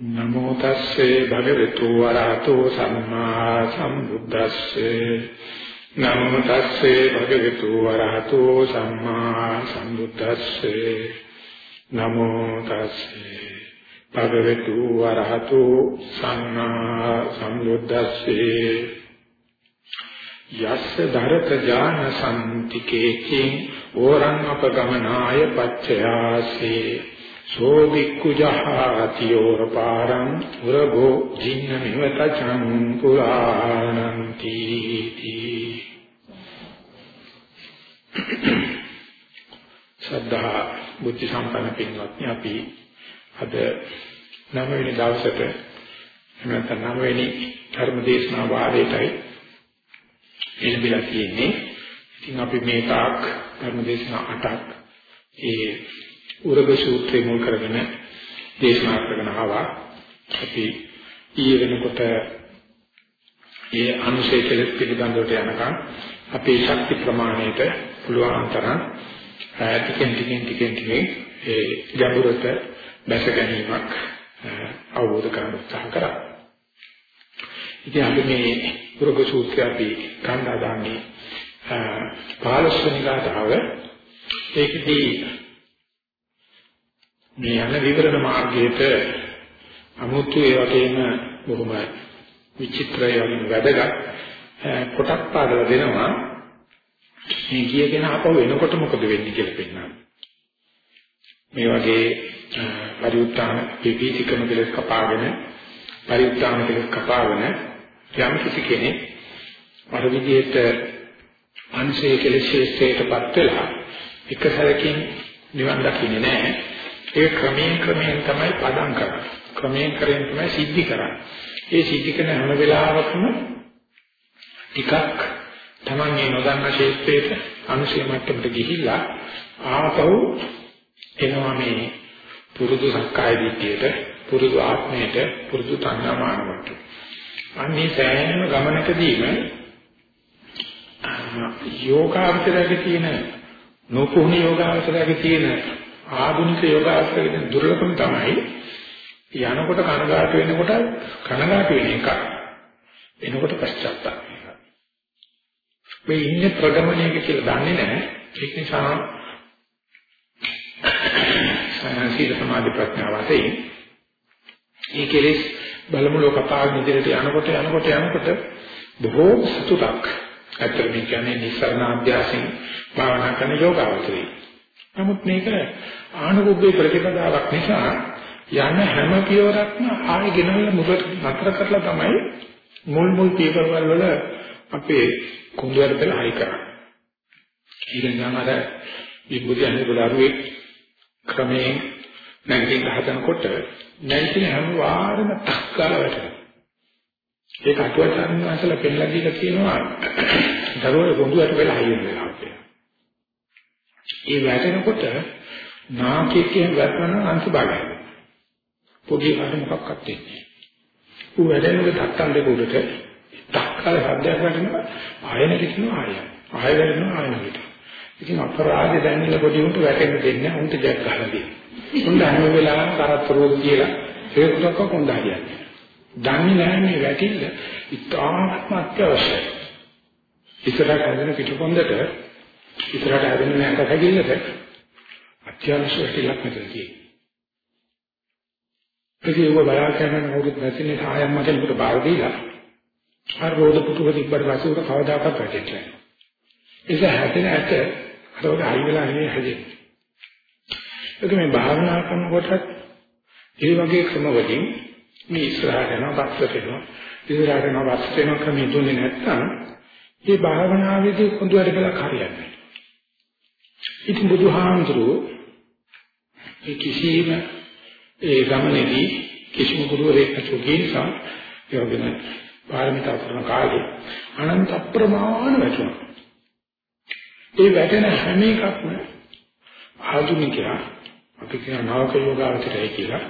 නමෝ තස්සේ භගවතු වරහතෝ සම්මා සම්බුද්දස්සේ. නමෝ තස්සේ භගවතු වරහතෝ සම්මා සම්බුද්දස්සේ. නමෝ තස්සේ භගවතු වරහතෝ සම්මා සම්බුද්දස්සේ. යස්ස ධරත ඥාන සම්තිකේකින් ඕරං අපගමනාය පච්චයාසේ. සෝ වික්කුජහාතියෝර පාරං උරගෝ ජින්න මිවත චං පුරාණන්ති සද්ධා බුද්ධ සම්පන්න පින්වත්නි අපි අද නවවෙනි දවසට නැත්නම් නවවෙනි ධර්ම දේශනා වාරයටයි එළඹිලා තියෙන්නේ. ඉතින් අපි මේ තාක් ධර්ම දේශනා 8ක් ඒ උරග සූත්‍රය මුල් කරගෙන දේශනා කරගෙන ආවා. අපි ඊයේ වෙනකොට ඒ අනුශය කෙලෙස් පිළිබඳවට යනකම් අපේ ශක්ති ප්‍රමාණයට පුළුවන් තරම් ටිකෙන් ටිකෙන් ටිකෙන් ටිකෙන් ඒ ගැඹුරට බැස ගැනීමක් අවබෝධ කරගන්න උත්සාහ කරා. ඉතින් අපි මේ උරග සූත්‍රය අපි කණ්ඩා දාන්නේ 15 වෙනි ගාථාව ඒකදී මේ යන විවරණ මාර්ගයේට අමුතු ඒ වගේම බොහොම විචිත්‍රය වලින් වැදගත් කොටක් පාදලා දෙනවා. මේ ගියගෙන ආපහු එනකොට මොකද වෙන්නේ කියලා පෙන්නනවා මේ වගේ පරිඋත්තාන පිපීතිකම දෙලස් කපාගෙන පරිඋත්තාන දෙලස් කපාගෙන යම් කිසි කෙනෙක් අර විදිහට අංශයේ කෙලෙසේටපත් වෙලා එක සැරකින් නිවන් දකින්නේ නැහැ. ඒ ක්‍රමයෙන් ක්‍රමයෙන් තමයි පදම් කරන්නේ. ක්‍රමයෙන් ක්‍රමයෙන් තමයි සිද්ධි කරන්නේ. ඒ සිද්ධි කරන හැම වෙලාවකම ටිකක් තමන්ගේ නොදන්න ශේෂ්ත්‍රයට අනුශය මට්ටමට ගිහිල්ලා ආපහු එනවා මේ පුරුදු සක්කාය දිට්ඨියට පුරුදු ආත්මයට පුරුදු තණ්හාමානවට. අන්නේ සෑම ගමනකදීම යෝගාවචරයේ තියෙන නොපුහුණු යෝගාවචරයේ තියෙන ආධුනික යෝගාස්ත්‍රයේ දුර්ලභම තමයි යනකොට කනගාටු වෙනකොට කනගාටු වෙන එක. එනකොට පශ්චාත්තාප වෙනවා මේ ඉන්නේ ප්‍රගමණයක කියලා දන්නේ නැහැ. ඒක නිසා සීල සමාධි ප්‍රඥා වශයෙන් මේ කෙලෙස් බලමු ලෝකපාල ඉදිරියට යනකොට යනකොට යනකොට බොහෝ සතුටක්. ඇත්තට මේ කියන්නේ නිස්සරණ අධ්‍යාසයෙන් භාවනා කරන යෝගාවචරී නමුත් මේක ආනුභවයේ ප්‍රතිපදාවක් නිසා යන හැම පියවරක්ම ආයෙ ගෙනල්ලා මුලට නතර කරලා තමයි මුල් මුල් පියවරවල වල අපේ කුඳුවර දෙල හයි කරන්නේ. ඊළඟම අර විබුද්ධයන්ගේ ගොඩාරුවේ ක්‍රමයෙන් නැගිටින්න හදනකොට නැගිටින හැම වාරම තක්කාල වැටෙනවා. ඒක අටුවචාන් වහන්සේලා පෙන්නලා දීලා කියනවා දරුවෝ කුඳුවර වෙලා හයියෙන් වෙනවා කියලා. ඒ වැටෙනකොට නාකිකයෙන් වැටෙන අංශ බලයි. පොඩි කාට මොකක්වත් වෙන්නේ. ඌ වැටෙනකොට තත්තන් දෙක උඩට තක්කාල හදයක් වැටෙනවා ආයන කිතුන ආය. ආය වැටෙනවා ආයන කිතුන. ඉතින් අපරාධ දැන්නල පොඩි උන්ට වැටෙන්න දෙන්නේ උන්ට ජග් ගහලා දෙන්නේ. උන්ට හැම වෙලාවෙම කරත්තරෝග කියලා ඒකටක කොන්දා කියන්නේ. දන්නේ නැහැ මේ වැටිල්ල ඉතාමත්ම අත්‍යවශ්‍යයි. ඉස්සරහට හදන පිටුකොන්දට ඉස්සරහට හැදෙන නැක හැගිල්ලට අත්‍යවශ්‍ය ටිකක් මෙතන තියෙනවා. ඒක බලා කරන කවුරුත් නැතිනේ සායම් මත උකට බාර දීලා අර රෝද පුටුව තිබ්බට පස්සේ උට කවදාකවත් වැටෙන්නේ නැහැ. ඒක හැදෙන ඇට අරෝද හයි වෙලා නේ හැදෙන්නේ. ඒක මේ භාවනා කරනකොට ඒ වගේ ක්‍රමවලින් මේ ඉස්සරහට යනවා පස්සට යනවා ඉස්සරහට යනවා පස්සට යනවා ක්‍රමෙ දුන්නේ නැත්නම් මේ භාවනාවේදී කොඳුරට කියලා හරියන්නේ ඉතින් බුදුහාමුදුරුවෝ ඒ කිසිම ඒ ගමනේදී කිසිම ගුරුවරයෙක් නැතුව නිසා යෝගන පාරමිතා කරන කාලේ අනන්ත අප්‍රමාණ වැටුණා. ඒ වැටෙන හැම එකක්ම ආධුනිකයා අපි කියන නාවක යෝගාවචරය කියලා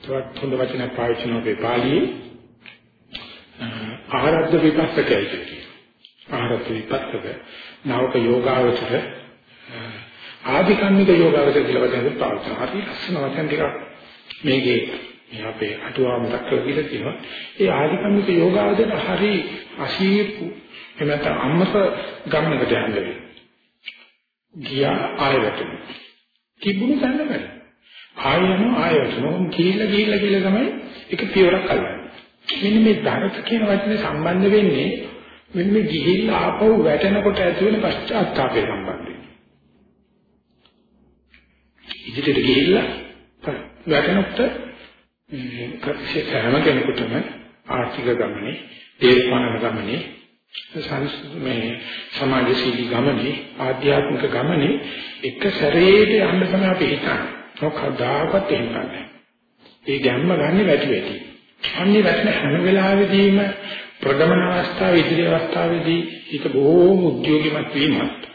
තවත් හොඳ වචනයක් පාවිච්චි කරන අපේ පාළියේ ආරද්ධ විපස්සකයි කියනවා. ආරද්ධ විපස්සක නාවක යෝගාවචර ආධිකම්මික යෝගාවචර කියලා වචන පාවිච්චි කරනවා. හරි ලස්සන වචන ටිකක් මේකේ මේ අපේ අටුවා මතක් කරලා කියලා තියෙනවා. ඒ ආධිකම්මික යෝගාවදන හරි අසීපු එමෙත අම්මස ගමනකට යන්නේ. ගියා ආයතන. තිබුණු තැන වැඩ. ආයන ආයතන කීලා කීලා කියලා තමයි එක පියවරක් අල්ලන්නේ. මෙන්න මේ ධරත කියන වචනේ සම්බන්ධ වෙන්නේ මෙන්න මේ ගිහිල්ලා ආපහු වැටෙනකොට ඇති වෙන පශ්චාත්තාපය සම්බන්ධයෙන්. ඉදිරියට ගිහිල්ලා වැටෙනකොට හැම කෙනෙකුටම ආර්ථික ගමනේ, දේශපාලන ගමනේ, සංස්කෘතික සමාජශීලී ගමනේ, ආධ්‍යාත්මික ගමනේ එක සැරේට යන්න තමයි අපි හිතන්නේ. මොකදාකත් එහෙම නැහැ. ඒ ගැම්ම ගන්න වැටි වැටි. අන්නේ වැටෙන හැම වෙලාවෙදීම ප්‍රගමන අවස්ථාවේ ඉදිරි අවස්ථාවේදී ඒක බොහෝම උද්‍යෝගිමත් වීමත්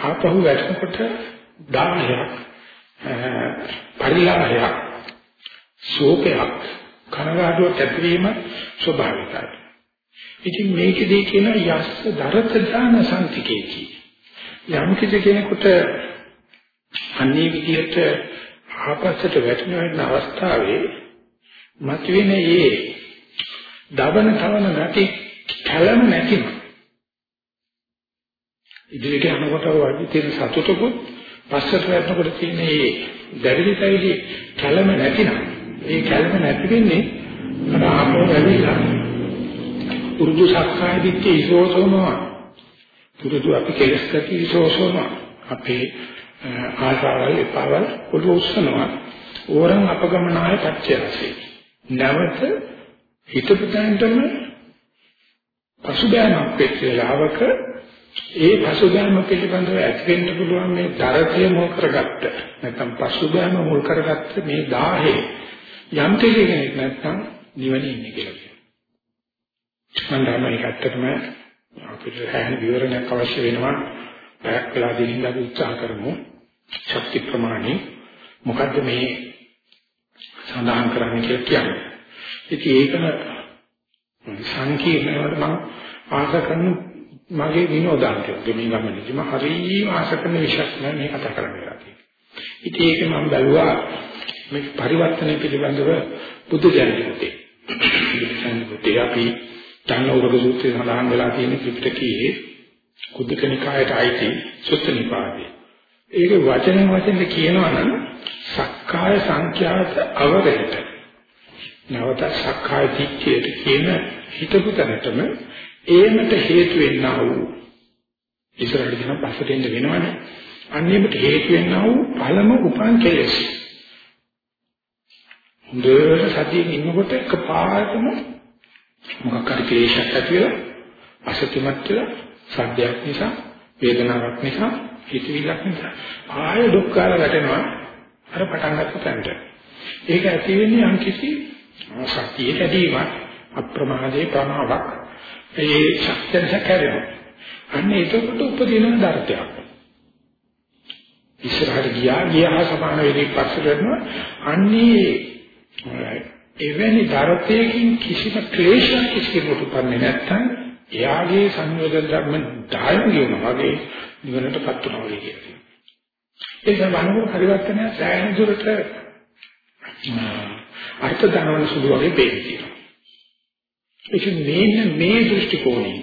ආපහු වැටෙනකොට 10ක් පරිලාහයක් ශෝකයක් කනගාටුවක් ඇතිවීම ස්වභාවිකයි. ඉතින් මේකදී කියන යස්ස දරත දාන සම්තිකේකි. යම් කිසි කෙනෙකුට අන්නේ විදිහට ආපස්සට වැටෙන වෙන අවස්ථාවේ මතුවෙන ඒ දවන තවන නැති කලම නැතිම ඉදිරියට යනකොට වගේ තියෙන සතුටකුත් පස්සට වැටෙනකොට තියෙන මේ දැවිලි තැවිලි කලම නැතිනම් ඒ කලම නැති වෙන්නේ අර ආපෝ වැවිලා. උරුදු සක්කාය දිට්ඨිය ඉසෝසෝනවා. පුරුදු අපි කෙලස් කටි ඉසෝසෝනවා. අපේ ආසාවල් එපාවල් පොළොව උස්සනවා. ඕරන් අපගමනාය පත්‍යසී නැවත හිතපු තැනටම පසුබෑමක් වෙච්ච වෙලාවක ඒ පසුබෑම පිළිබඳව ඇතිවෙන්න පුළුවන් මේ තරකය මොල් කරගත්ත නැත්නම් පසුබෑම මුල් කරගත්ත මේ 10 යම් කෙනෙක් නැත්නම් නිවනේ ඉන්නේ කියලා කියනවා. මම තමයි ඇත්තටම අපිට හැම විවරණයක් අවශ්‍ය වෙනවා. පැයක් වෙලා දෙනින් අපි උත්සාහ කරමු. ශක්ති ප්‍රමාණය මොකද්ද මේ සඳහන් කරන්නේ කියලා කියන්නේ. ඉතින් ඒකම සංකීර්ණවට මම ආස කරන මගේ විනෝදාන්තයක් මේ ගමනේදී මම හරියම ආස කරන විශේෂ මේ කතා කරන්නේ. ඉතින් ඒක මම බැලුවා මේ පරිවර්තනය පිළිබඳව බුදු දහමේ. බුදුසසුනේ අපි ධම්මෝරග සූත්‍රයේ සඳහන් වෙලා තියෙන ත්‍රිපිටකයේ කුද්දක නිකායට අයිති සුත්ත නිපාතේ. ඒක වචන වචන කියනවා නම් සක්කාය සංඛ්‍යාත අවරයට නැවත සක්කාය දිට්ඨියට කියන හිතපු තැනටම ඒමට හේතු වෙන්නා වූ ඉස්සරහට යන පස්සට එන්න වෙනවනේ. අන්නේමට හේතු වෙන්නා වූ පළම උපන් කෙලෙස්. හොඳට සතියෙන් ඉන්නකොට එකපාරටම මොකක් හරි ක්ලේශයක් ඇති වෙලා අසතුටුමත් වෙලා සද්දයක් නිසා වේදනාවක් නිසා හිතවිල්ලක් නිසා ආය දුක් කාලා වැටෙනවා. අර පටන් ගන්න තැනට. ඒක ඇති වෙන්නේ යම් කිසි සතිය කැඩීමක් අප්‍රමාදයේ ප්‍රමාවක් ඒ ශක්තිය සැකරෙනවා. අන්න ඒකට උපදින දර්ථයක්. ඉස්සරහට ගියා ගියා සමාන වෙලෙක පස්සට යනවා. අන්නේ එවැනි දර්ථයකින් කිසිම ක්ලේශයක් කිසිකට උපන්නේ නැත්නම් එයාගේ සංයෝජන ධර්ම 10 කියනවා වගේ නිවනටපත් වෙනවා වගේ කියනවා. ඒ සමහරව පරිවර්තනය සෑහෙන දුරට අර්ථ දනවන සුළු වගේ පේනවා. ඒක මේන මේ දෘෂ්ටි කෝණය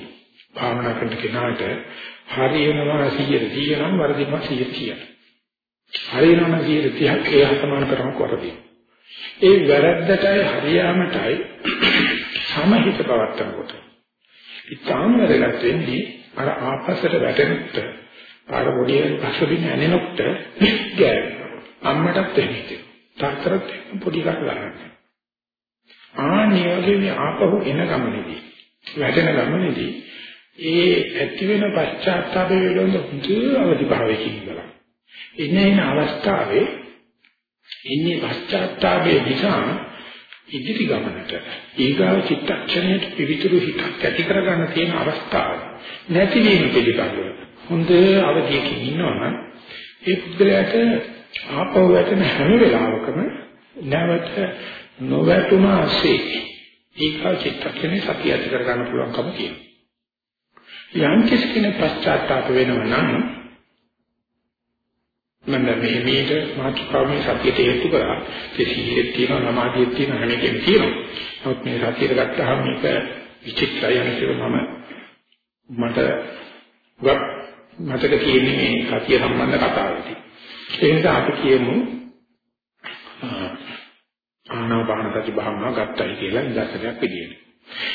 භාවනා කරන කෙනාට හරියනවා 100 100 නම් වර්ධිනවා 100 100. හරියනවා 100 30 ඒ සමාන කරම කරදී. ඒ වැරද්දටයි හරියාමටයි සමහිත පවත්තනකොට. ඉතාම වැදගත් වෙන්නේ අර ආපස්සට වැටෙනකොට අර පොඩි පසුබිම ඇනෙනකොට ගෑවෙනවා. අම්මටත් එන්නේ. තාත්තටත් පොඩි එකක් ගන්න. ආනියෝගේ මේ ආපහු එන ගමනේදී වැටෙන ගමනේදී ඒ ඇති වෙන පශ්චාත්තාපය වලඳ හුදු අවදි භාවයකින් ඉඳලා එන එන අවස්ථාවේ ඉන්නේ පශ්චාත්තාපයේ නිසා ඉදිරි ගමනට ඊගාව චිත්තක්ෂණයට පිවිතුරු හිතක් ඇති කරගන්න තියෙන අවස්ථාව නැතිවීම පිළිබඳව හොඳ අවධියකින් ඉන්නවනම් ඒ පුද්ගලයාට ආපහු වැටෙන හැම වෙලාවකම නැවත නොවැටුණාසේ ඊගාව චිත්තක්ෂණේ සතිය ඇති කරගන්න පුළුවන්කම තියෙනවා යම් කෙනෙක් පශ්චාත්තාප වෙනව නම් මම මේ මේක මාතෘකාවේ සතියට හේතු කරා ඒ සීලෙත් තියෙනවා සමාධියෙත් තියෙනවා හැම එකෙම තියෙනවා. නමුත් මේ සතියට ගත්තාම මේක විචිත්‍රය යනවා මම මට වක් මතක තියෙන්නේ මේ සතිය සම්බන්ධ කතාවේදී. ඒ නිසා අපි කියමු ආනාපාන සති භාවනාව ගත්තයි කියලා ඉඳසරයක් පිළිගන්න.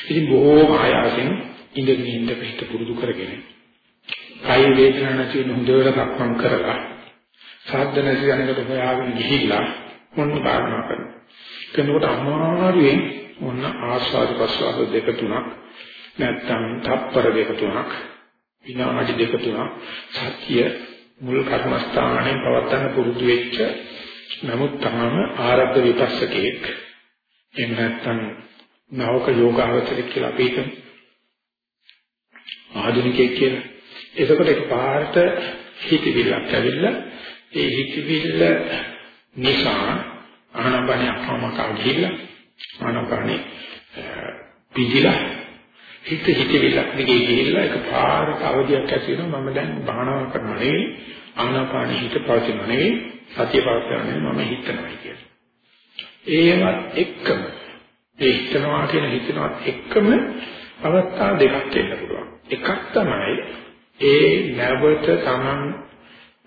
ඉතින් බොහෝම ආයාසෙන් ඉඳගෙන ඉඳ පිට පුරුදු කරගෙන කය වේදනා නැති වෙන හොඳට සක්මන් කරලා සාද්ද නැති යනකට හොයාගෙන ගිහිල්ලා මොන භාවනා කරනවා. කෙනෙකුට අමාරුවෙන් මොන ආස්වාද ප්‍රසවාස දෙක තුනක් නැත්තම් තප්පර දෙක තුනක් විනාඩි දෙක තුනක් සත්‍ය මුල් කර්මස්ථානයේ පවත්තන පුරුදු වෙච්ච නමුත් තාම ආරද්ධ විපස්සකෙක් එහෙම නැත්තම් නවක යෝගාවචර කියලා අපි හිතමු. ආධුනිකයෙක් කියලා එතකොට එකපාරට හිතවිල්ලක් ඇවිල්ලා ඒ හිතවිල්ල නිසා ආනපනිය අහමක ගිහිල්ලා ආනපනිය පිළිලා හිත හිතවිල්ලක් දිගේ ගිහිල්ලා එකපාරට අවදියක් ඇති වෙනවා මම දැන් භාවනා කරනවා නෙවෙයි ආනාපාන හිත පවතිනවා නෙවෙයි සතිය පවතිනවා නෙවෙයි මම හිතනවා කියන්නේ. ඒවත් එක්කම ඒ හිතනවා කියන හිතනවත් එක්කම අවස්ථා දෙකක් වෙන්න පුළුවන්. එකක් තමයි ඒ නැවත Taman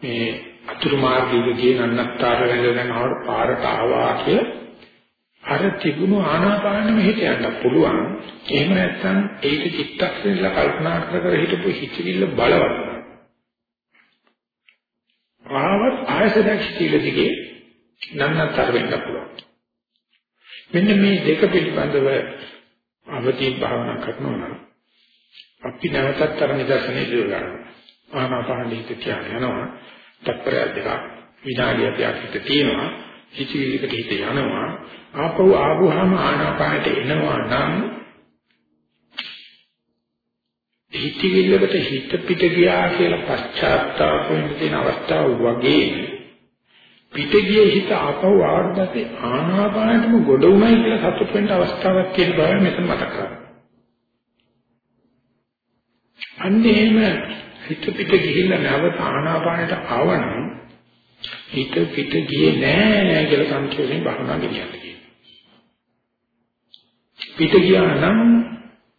මේ අතුරු මාර්ගයේ ගියේ නන්නත්තර වෙනදන් ආවට පාරට ආවා කියලා අර තිබුණු ආනාපානෙම හිත යන්න පුළුවන්. එහෙම නැත්නම් ඒක චිත්තක්ෂණයල කල්පනා කර කර හිටපු හිතවිල්ල බලවත්. ආවත් ආයතනක් හිතවිල්ල දිගේ නන්නතර වෙන්න පුළුවන්. මෙන්න මේ දෙක පිළිබඳව අවදී භාවනා කරනවා නම් අපි නැවතත් අර නිදර්ශනේ දිව ගන්නවා. ආනාපානෙ හිත කියන්නේ යනවා. තත්පරය දෙකක් විනාඩියක් හිත තියෙනවා. හිතවිල්ලකට හිත යනවා ආපහු ආවම ආනාපානට එනවා නම් හිතවිල්ලකට හිත පිට ගියා කියලා පශ්චාත්තාප වෙන්න තියෙන අවස්ථාව වගේ පිට ගියේ හිත ආපහු ආවද්දී ආනාපානටම ගොඩ උනායි කියලා සතුට වෙන්න අවස්ථාවක් කියන බව මෙතන මතක් කරගන්න. අන්න එහෙම හිත පිට ගිහිල්ලා නැවත ආනාපානට ආවනම් හිත පිට ගියේ නෑ නෑ කියලා සංකේතයෙන් බහනා ගෙනියන්න කියනවා. පිට ගියා නම්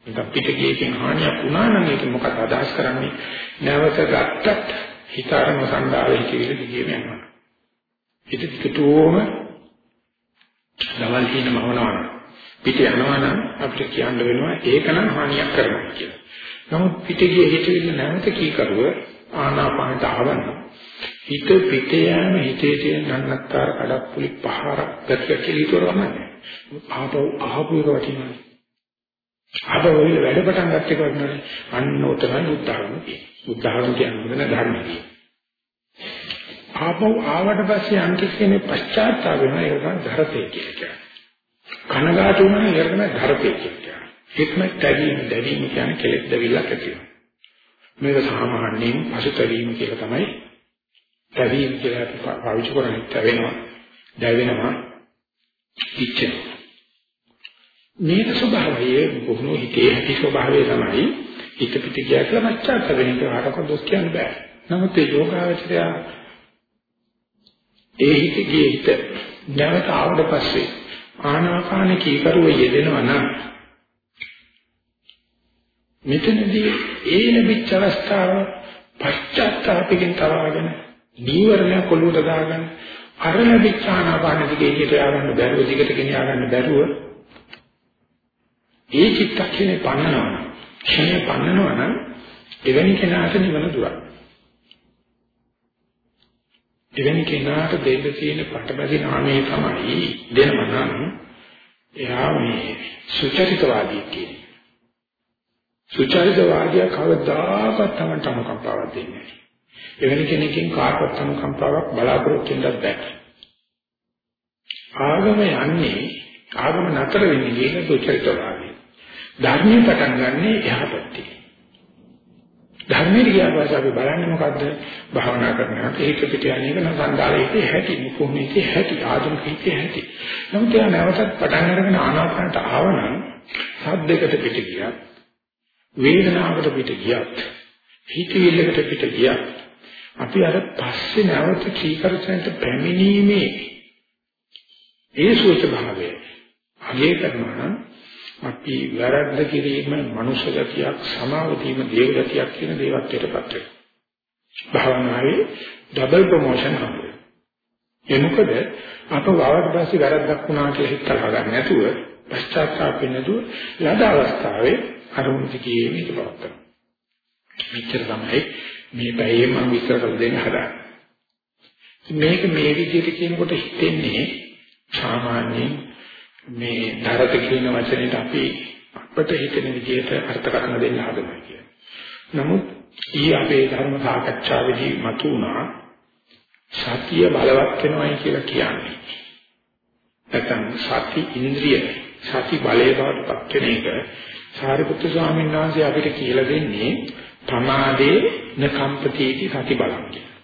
ඒක පිට ගියකින් හානියක් වුණා නම් ඒක මොකක්ද අදහස් කරන්නේ? නැවත ගත්තත් හිත අරම සංඩාවේ හිතවිලි දිගේම යනවා. හිත පිටුවම දවල් හින මවනවා පිට යනවා නම් අපිට කියන්න වෙනවා ඒක නම් හානියක් කරනවා කියලා. නමුත් පිට ගිය හිතවිලි නැවත කී කරුව ආනාපානට ආවනම් හිත පිට යෑම හිතේ තියෙන නන්නත්තර කඩප්පුලි පහරක් ගැටිය කියලා ඉතවරන්නේ. ආපහු ආපහු එක වටිනවා. ආපහු වෙල වැඩ පටන් ගන්න එක වටිනවා. අන්න උතරයි උදාහරණ කියන්නේ. උදාහරණ කියන්නේ ධර්මයි. ආපහු ආවට පස්සේ අන්තිම කෙනේ පශ්චාත්තාප වෙනවා ඒක තමයි ධරතේ කියලා. කනගාටු වෙනවා ඒක තමයි ධරතේ කියලා. ඒකම තැවීම දැවීම කියන්නේ කෙලෙස් දැවිල්ලක් ඇති වෙනවා. මේක සාමාන්‍යයෙන් පසුතැවීම කියලා තමයි තැවීම කියලා පාවිච්චි කරන්නේ තැවෙනවා දැවෙනවා ඉච්ඡෙනවා මේක ස්වභාවය බොහෝ හිතේ ඇති ස්වභාවය තමයි හිත පිට ගියා කියලා මච්චාත වෙන එක හරක දොස් කියන්න බෑ. නමුත් ඒ යෝගාවචරය ඒ හිත ගියේ හිත නැවත ආවට පස්සේ ආනාපාන කීකරුව යෙදෙනවා නම් මෙතනදී ඒ ලැබිච්ච අවස්ථාව පශ්චාත්තාපකින් තරවගෙන නීවරණ කොළුවට දාගන්න අරණ විචානාපාන දිගේ එළියට යවන්න බැරුව දිගට ගෙන යවන්න බැරුව ඒ චිත්තක්ෂණේ පන්නනවා. ක්ෂණේ පන්නනවා නම් එවැනි කෙනාට නිවන දුරයි එවැනි කෙනාට දෙන්න තියෙන පටබැදි නාමය තමයි දෙනම නම් එයා මේ සුචරිතවාදී කියන්නේ. සුචරිතවාදී කවදාකවත් තමන්ට අනුකම්පාවක් දෙන්නේ නැහැ. එවැනි කෙනකින් කාටවත් අනුකම්පාවක් බලාපොරොත්තු වෙන්නත් බෑ. ආගම යන්නේ ආගම නතර වෙන්නේ කියන සුචරිතවාදී. ධර්මයේ පටන් ගන්නෙ එහාපැත්තේ. ධර්මයේ ගියාට පස්සේ අපි බලන්නේ මොකද්ද? භාවනා කරනවා. ඒක පිට යන එක නම් සංදාලයේ හැටි, කොහොමද හැටි, ආධුනිකයේ හැටි. නමුත් එයා නැවතත් පටන් අරගෙන ආනාපානට ආවනම් සද්දයකට පිට ගියා වේදනාවකට පිට ගියත් හිතවිල්ලකට පිට ගියත් අපි අර පස්සේ නැවත කීකරසන්ට පැමිණීමේ ඒ සුවච භාවය අගේ කරනවා නම් අපි වැරද්ද කිරීම මනුෂ්‍ය ගතියක් සමාව දීම දේව ගතියක් කියන දේවත්වයටපත් වෙනවා. භාවනාවේ ඩබල් ප්‍රොමෝෂන් හම්බෙනවා. ඒ මොකද අප වවට පස්සේ වැරද්දක් වුණා කියලා හිත කරා ගන්න නැතුව පශ්චාත්තාප වෙනදු ලද අවස්ථාවේ අරුණ දිගේ මේක පවත්තන. මෙච්චර තමයි මේ බැයේ මම විස්තර කරලා දෙන්න හදාන්නේ. මේක මේ විදිහට කියනකොට හිතෙන්නේ සාමාන්‍යයෙන් මේ ධරත කියන වචනේට අපි අපට හිතෙන විදිහට අර්ථකථන දෙන්න හදනවා කියන්නේ. නමුත් ඊ අපේ ධර්ම සාකච්ඡාවේදී මතුණා සතිය බලවත් වෙනවයි කියලා කියන්නේ. නැත්නම් සති ඉන්ද්‍රිය සති බලයේ බවට පත් වෙන එක සාරිපුත්‍ර ස්වාමීන් වහන්සේ අපිට කියලා දෙන්නේ ප්‍රමාදේ නකම්පතිටි සති බලං කියලා.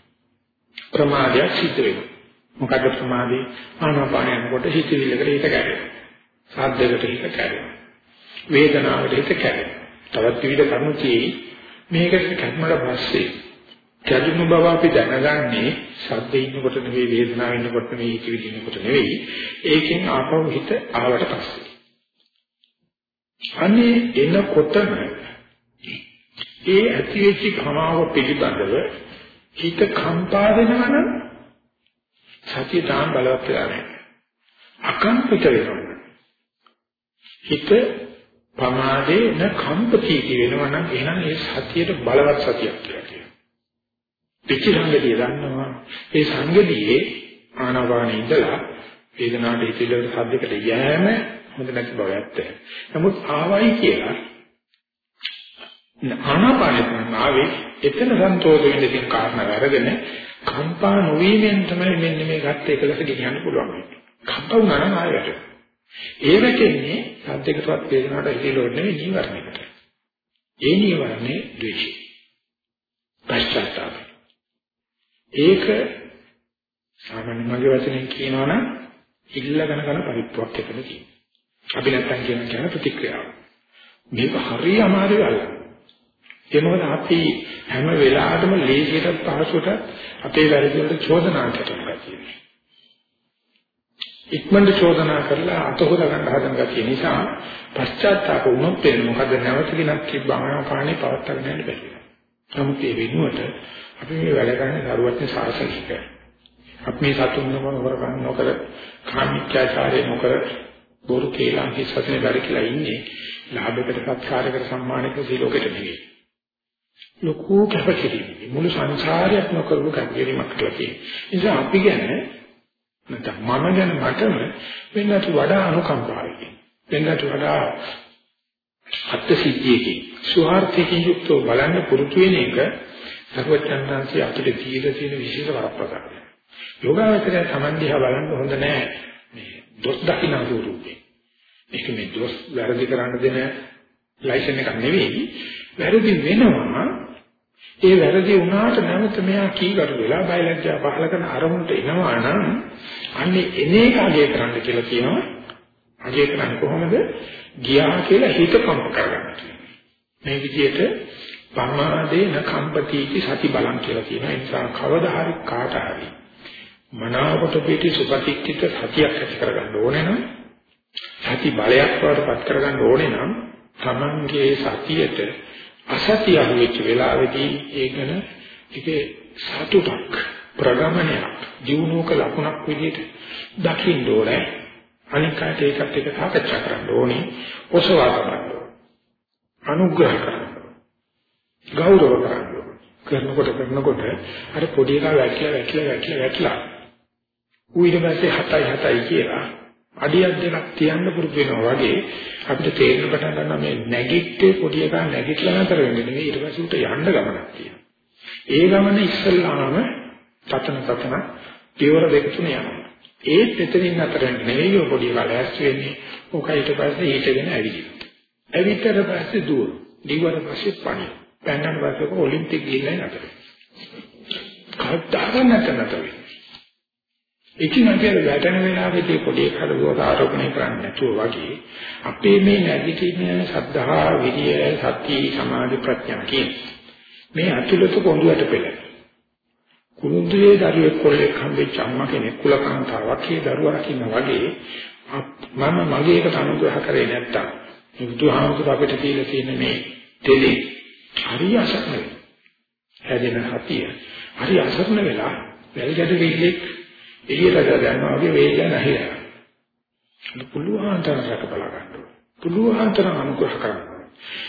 ප්‍රමාදයක් සිද්ධ වෙනවා. මොකද ප්‍රමාදේ ආනාපානය යනකොට හිතවිල්ලකට හිත කැඩෙනවා. සාද්දයකට හිත කැඩෙනවා. වේදනාවට හිත කැඩෙනවා. තවත් විවිධ කරුණු තියෙයි. මේකට කැඩුණාට පස්සේ කැඩුණු බව අපි දැනගන්නේ ශබ්දේ ඉන්නකොට නෙවෙයි වේදනාවේ ඉන්නකොට නෙවෙයි හිතවිලි ඉන්නකොට නෙවෙයි. ඒකෙන් ආපහු හිත ආවට පස්සේ. අනේ එනකොටම ඒ ඇතිවෙච්ච භමාව පිළිබඳව හිත කම්පා වෙනවා නම් සතිය තාම බලවත් වෙලා නැහැ. අකම්පිත වෙනවා. හිත ප්‍රමාදේ න කම්පති වෙනවා නම් එහෙනම් ඒ සතියට බලවත් සතියක් කියලා කියනවා. පිටිසංගතිය දන්නවා. ඒ සංගතියේ ආනාපානෙ ඉඳලා වේදනාවට හිතේලට සද්දයකට යෑම හොඳ නැති බව ඇත්ත. නමුත් ආවයි කියලා ආනාපානෙ තමයි ආවේ එතන සන්තෝෂ වෙන්න තියෙන කාරණා අරගෙන කම්පා නොවීමෙන් තමයි මෙන්න මේ ගත්ත එකලස ගෙනියන්න පුළුවන්. කම්පා වුණා නම් ආයෙත්. ඒ වෙකෙන්නේ සද්දයකටවත් වේදනාවට හිතේලොත් නෙවෙයි නීවරණයකට. ඒ නීවරණේ ද්වේෂය. පශ්චාත්තාප. ඒක සාමාන්‍ය මගේ වචනෙන් කියනවා නම් ඉල්ලගෙන කරන පරිප්පුවක් එකද කියනවා. අපි නැත්තම් කියන කියන ප්‍රතික්‍රියාව. මේක හරිය අමාරු වෙලා. ඒ මොකද අපි හැම වෙලාවටම ලේසියට පහසුට අපේ වැරදි වලට චෝදනා කරනවා කියන්නේ. ඉක්මනට චෝදනා කරලා අතහොද ගන්න හදන ගැතිය නිසා පශ්චාත්තාප වුණොත් වෙන මොකද නැවත දිනක් කිව්වම කාණේ පවත්තගෙන යන්න බැහැ. නමුත් ඒ වෙනුවට අපි මේ වැඩ කරන්නේ දරුවත්න සාසනික. අපි මේ සතුන් නොකර නොකර කාමීච්ඡාචාරය නොකර බොරු කේලම් හිස් වශයෙන් වැඩ කියලා ඉන්නේ ලාභයකට සත්කාරයකට සම්මානයකට සීලෝකෙට නෙවෙයි. ලොකු කැපකිරීමක් මුළු සංසාරයක් නොකරපු කැපකිරීමක් කියලා තියෙනවා. ඒ නිසා අපි ගැන නැත්නම් මම ගැන මටම වෙනට වඩා අනුකම්පාවකින් වෙනට වඩා අත්සිද්ධියකින් සුහාර්ථයකින් යුක්තව බලන්න පුරුදු වෙන එක සර්වචන්දාංශي අපිට දීලා තියෙන විශේෂ වරප්‍රසාදයක්. යෝගාවචරය Taman දිහා බලන්න හොඳ නෑ. මේ දොස් දකින්න රූපේ. මේක මේ දොස් වැරදි කරන්න දෙන ලයිසන් එකක් නෙවෙයි. වැරදි වෙනවා. ඒ වැරදි වුණාට නැවත මෙයා කීකරු වෙලා බයලජ්ජා පහල කරන අරමුණට එනවා නම් අන්නේ එනේ කාගේ කරන්න කියලා කියනවා. අගේ කරන්නේ කොහොමද? ගියා කියලා හිත කම්ප කරගන්න. මේ විදිහට පමාදේ නකම්පතිති සති බලං කියලා කියනවා. ඒ නිසා කවදා හරි කාට හරි මනාවට පිටි සුපතික්කිත සතියක් ඇති කරගන්න ඕනේ නම් සති බලයක් වඩපත් කරගන්න ඕනේ නම් Tamanගේ සතියට අසතිය අහුවෙච්ච වෙලාවේදී ඒකන ඒකේ සතුටක් ප්‍රගමනයක් ජීවණෝක ලකුණක් විදිහට දකින්න ඕනේ. අනිකාට ඒකත් එක්ක සාකච්ඡා කරන්න ඕනේ. ඔසවා ගන්න අනුග්‍රහ කරන්න ගෞරව කරන්න කරනකොට කරනකොට අර පොඩි එකා වැටලා වැටලා වැටලා වැටලා. ඌ ඊට පස්සේ හතයි හතයි කියලා අඩියක් දෙකක් තියන්න පුරුදු වෙනවා වගේ අපිට තේරෙන්න පටන් ගන්නවා මේ නැගිට්ටේ පොඩි එකා නැගිටලා නතර වෙන්නේ නෙවෙයි ඊට පස්සේ උට යන්න ගමනක් තියෙනවා. ඒ ගමන ඉස්සල්ලාම තතන තතන පියවර දෙක තුන යනවා. ඒත් එතනින් නතර වෙන්නේ නෙවෙයි පොඩි එකා ලෑස්ති වෙන්නේ. ඕක ඊට පස්සේ ඊටගෙන ඇවිදිනවා. ඇවිත්තට පස්සේ දුර. දිවට පස්සේ පණි. පැන්නට පස්සේ ඔලිම්පික් ගිහිල්ලා නතර. කවදාවත් නැතර නතර වෙන්නේ. ඉතින් අපි අර වැටෙන වෙලාවේදී පොඩි කඩුවක් ආරෝපණය කරන්නේ නැතුව වගේ අපේ මේ නැගිටින සද්ධා විරිය සති සමාධි ප්‍රඥා කියන මේ අතුලත පොඳුරට පෙළ. කුරුඳුවේ දරුවෙක් කොල්ලෙක් හම්බෙච්ච අම්මා කෙනෙක් කුලකාන්තාවක් ඒ දරුවා රකින්න වගේ මම මගේ එකට අනුග්‍රහ කරේ නැත්තම් බුදුහාමුදුර අපිට කියලා තියෙන මේ දෙලේ හරි අසරණ හැදෙන හතිය හරි අසරණ වෙලා වැල්ගඩ වෙල්ලෙක් එළියට ගන්නවා වගේ වේගය නැහිලා පුළුවන් තරම් රැක බලා ගන්න පුළුවන් තරම් අනුග්‍රහ කරන්න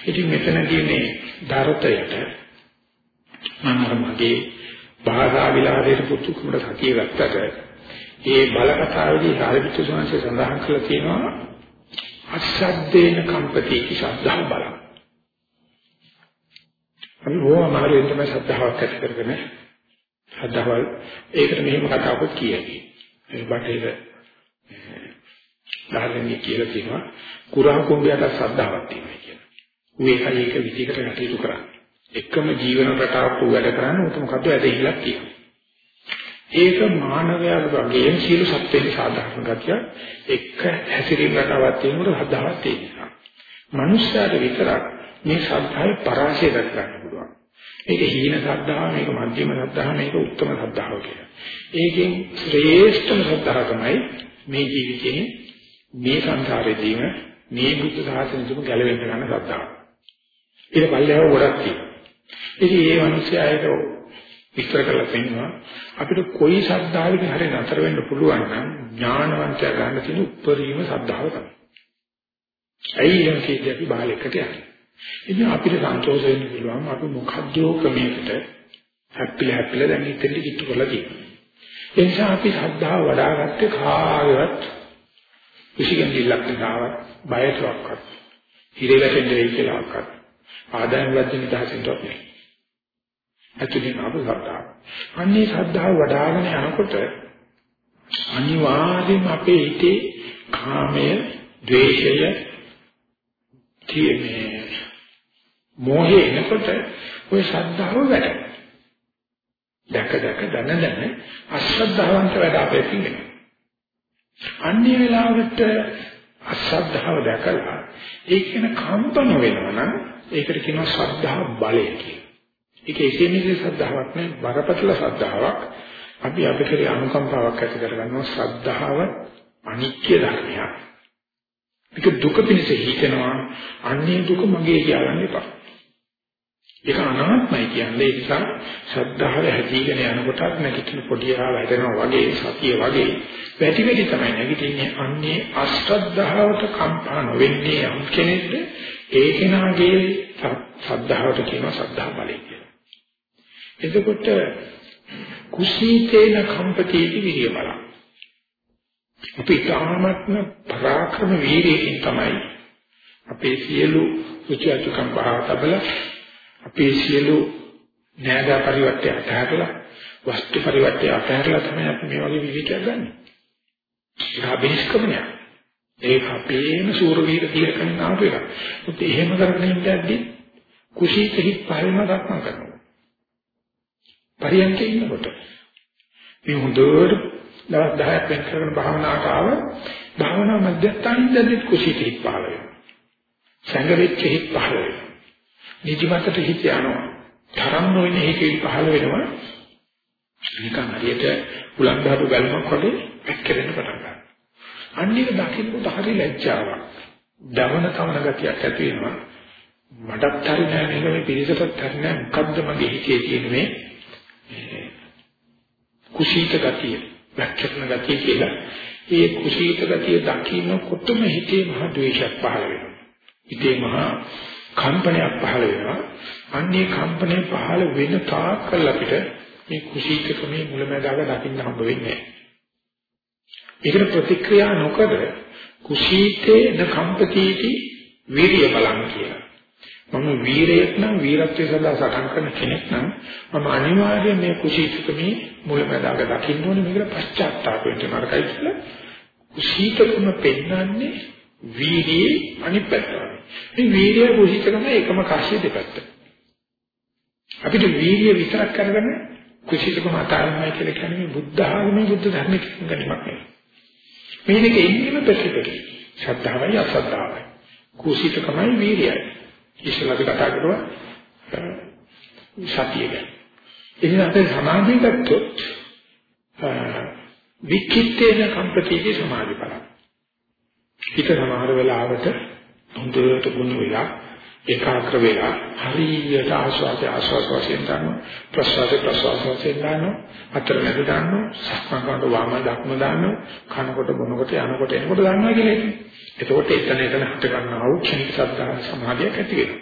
ඉතින් මෙතනදී මේ ධර්තයට මම මගේ භාෂා විලාසයට පුතු කුමර සතිය ගත්තට ඒ බලකතාවේදී සාරිපුත්‍ර ස්වාමීන් සඳහන් කළා තියෙනවා අසද්දේන කම්පති ශබ්දහ බල. අපි ඕමාරෙන් තමයි ශ්‍රද්ධාවක් ඇති කරගෙන ශ්‍රද්ධාවල් ඒකට මෙහෙම කතාවකුත් කියයි. ඒ බටේර ධර්මයේ කියලා තියෙනවා කුරා කුඹයට ශ්‍රද්ධාවක් තියෙනවා කියන. ඌ ඒකයි එක විදිහකට කටයුතු කරන්නේ. එකම ජීවන රටාවක් වැඩ කරන්නේ උත මොකද්ද ඇදහිලා තියෙන්නේ. ඒක මානවයාගේ වගේම සියලු සත්ත්වයන්ගේ සාධාරණ ගතිය එක හැසිරීම රටාවක් තියෙනකොට හදාවක් තියෙනවා. මනුෂ්‍යයාට විතරක් මේ ශ්‍රද්ධාවේ පරාසය දක් ගන්න පුළුවන්. මේක හීන ශ්‍රද්ධාව, මේක මධ්‍යම ශ්‍රද්ධාව, මේක උත්තම ශ්‍රද්ධාව කියලා. ඒකෙන් ශ්‍රේෂ්ඨම ශ්‍රද්ධාව තමයි මේ ජීවිතේ මේ සංසාරේදීම මේ බුද්ධ ශාසනයතුම ගැලවෙන්න ගන්න ශ්‍රද්ධාව. ඊට පල්ලෙහාව ගොඩක් තියෙනවා. ඉතින් ඒ මිනිස්යාට විස්තර කරලා පෙන්නනවා අපිට කොයි ශ්‍රද්ධාවකින් හරි නතර වෙන්න පුළුවන් නම් ඥානවන්තයා ගන්න තියෙන උපරිම ශ්‍රද්ධාව තමයි. ඇයි එහෙම කියන්නේ අපි බාලයකට යන්නේ. ඉතින් අපිට සන්තෝෂ වෙන්න පුළුවන් අපි මොකද්ද ක්‍රමයකට හැප්පිලා හැප්පිලා දැන් ඉතින් කිට්ටු කරලා තියෙනවා. ඒ නිසා අපි ශ්‍රද්ධාව වඩාගත්තේ කාගේවත් විශ්ිකම් දිලක් නාවක් බයටවත් හිරේ වැටෙන්න වෙයි කියලාවත් ආදායම් ලැබෙන නිදහසෙන්වත් නෙවෙයි. ඇතුලින් ආපු ශ්‍රද්ධාව. අන්නේ ශ්‍රද්ධාව වඩාගෙන යනකොට අනිවාර්යයෙන්ම අපේ හිතේ කාමය, ද්වේෂය, තියෙන්නේ මොහේ එනකොට ওই ශ්‍රද්ධාව වැඩෙනවා. දැක දැක දන දන අශ්‍රද්ධාවන්ත වැඩ අපේ තියෙනවා. අන්නේ වෙලාවට අශ්‍රද්ධාව දැකලා ඒක කියන කම්පන වෙනවා නම් ඒකට කියනවා ශ්‍රද්ධා බලය කියලා. ඒක එසේ මෙසේ ශ්‍රද්ධාවක් නෙවෙයි බරපතල ශ්‍රද්ධාවක්. අපි අපේ අනුකම්පාවක් ඇති කරගන්නවා ශ්‍රද්ධාව අනිත්‍ය ධර්මයක්. ඒක දුක පිණිස හිතනවා අන්නේ දුක මගේ කියලා එපා. ඒක අනාත්මයි කියන්නේ ඒ නිසා ශ්‍රද්ධාව හැදීගෙන යනකොට නැගිටින පොඩි ආව හැදෙනවා වගේ සතිය වගේ වැටි වැටි තමයි නැගිටින්නේ අන්නේ අශ්‍රද්ධාවට කම්පා නොවෙන්නේ යම් කෙනෙක්ද ඒ කෙනාගේ ශ්‍රද්ධාවට කියනවා ශ්‍රද්ධා බලය කියලා. එතකොට කුසීතේන කම්පතිටි විරිය බල. අපි තාමත්ම පරාක්‍රම වීර්යයෙන් තමයි අපේ සියලු උචාතුකම් බහතබල අපේ සියලු නෑදා පරිවර්තය අතහැරලා වස්තු පරිවර්තය අතහැරලා තමයි අපි මේ වගේ විවිධයක් ගන්න. ඒක අභිෂ්ක්‍මණයක්. ඒක අපේම සූරවීර తీරකෙන් ආපු එක. ඒත් එහෙම කරගෙන ඉඳද්දී කුසීත හිත් පහළම දක්න කරනවා. පරියන්කේ ඉන්නකොට මේ හොඳට දවස් 10ක් වෙන් කරගෙන භාවනාවට ආව භාවනා මධ්‍යස්ථානින්දදී කුසීත හිත් පහළ වෙනවා. සංගවිච්ච හිත් පහළ වෙනවා. නිදිමතට හිත යනවා. තරම් නොවන හිතේ පහළ වෙනවා. නිකන් හරියට උලන් දාපු බැලුමක් වගේ පැක්කෙන්න පටන් ගන්නවා. අන්නේක දකින්නට හරි ලැජ්ජාවක්. දවන කවන ගතියක් ඇති වෙනවා. මටත් හරි නෑ මේක මේ පිළිසටත් හරි නෑ මොකද්ද මගේ හිතේ තියෙන මේ කුසීත ගතිය, වැක්කෙන ගතිය කියලා. ඒ කුසීත ගතිය දකින්නකොටම හිතේ මහ ද්වේෂයක් පහළ වෙනවා. හිතේ මහා කම්පනයක් පහළ වෙනවා. අන්නේ කම්පනය පහළ වෙන තාක් කල් අපිට මේ කුසීතකමේ මුලැමැදාක දකින්න හම්බ වෙන්නේ නැහැ. ඒකට ප්‍රතික්‍රියා නොකර කුසීතේ න කම්පතිටි වීර්ය බලං කියලා. මම වීරයෙක් නම් වීරත්වයේ සඳහා සටන් කරන කෙනෙක් නම් මම අනිවාර්යයෙන් මේ කුසීතකමේ මුලැමැදාක දකින්න ඕනේ මේකට පශ්චාත්තාප වෙන්න නරකයි කියලා. කුසීතකම පෙන්වන්නේ වීර්යයේ අනිත් පැත්ත. මේ වීර්ය කුසීතකම එකම කාශිය දෙපැත්ත. අපිට වීර්ය විතරක් කරගෙන කුසීතකම අතාරින්නයි කියලා කියන්නේ බුද්ධ ආගමේ බුද්ධ ධර්මයේ කියන ගණනක් නෙවෙයි. මේ දෙක එන්නේම ප්‍රතිපද. ශ්‍රද්ධාවයි අශ්‍රද්ධාවයි. කුසීතකමයි වීර්යයයි. ඉස්සෙල්ලා අපි කතා කරුවා සතිය ගැන. ඉතින් අපේ සමාධිය ගත්තොත් විචිත්තේන කම්පතිගේ සමාධි බලය. හිත සමහර වෙලාවට හොඳට ගුණ වෙලා ඒකාග්‍ර වෙලා හරියට ආස්වාද ආස්වාද වශයෙන් ගන්නවා ප්‍රසවාස ප්‍රසවාස වශයෙන් ගන්නවා අතරමැද ගන්නවා සක්මන් වාම දක්ම දානවා කනකොට බොනකොට යනකොට එනකොට ගන්නවා කියලා ඉන්නේ. එතකොට එතන එතන හට ගන්නා වූ ක්ෂණික සද්ධා සමාධියක් ඇති වෙනවා.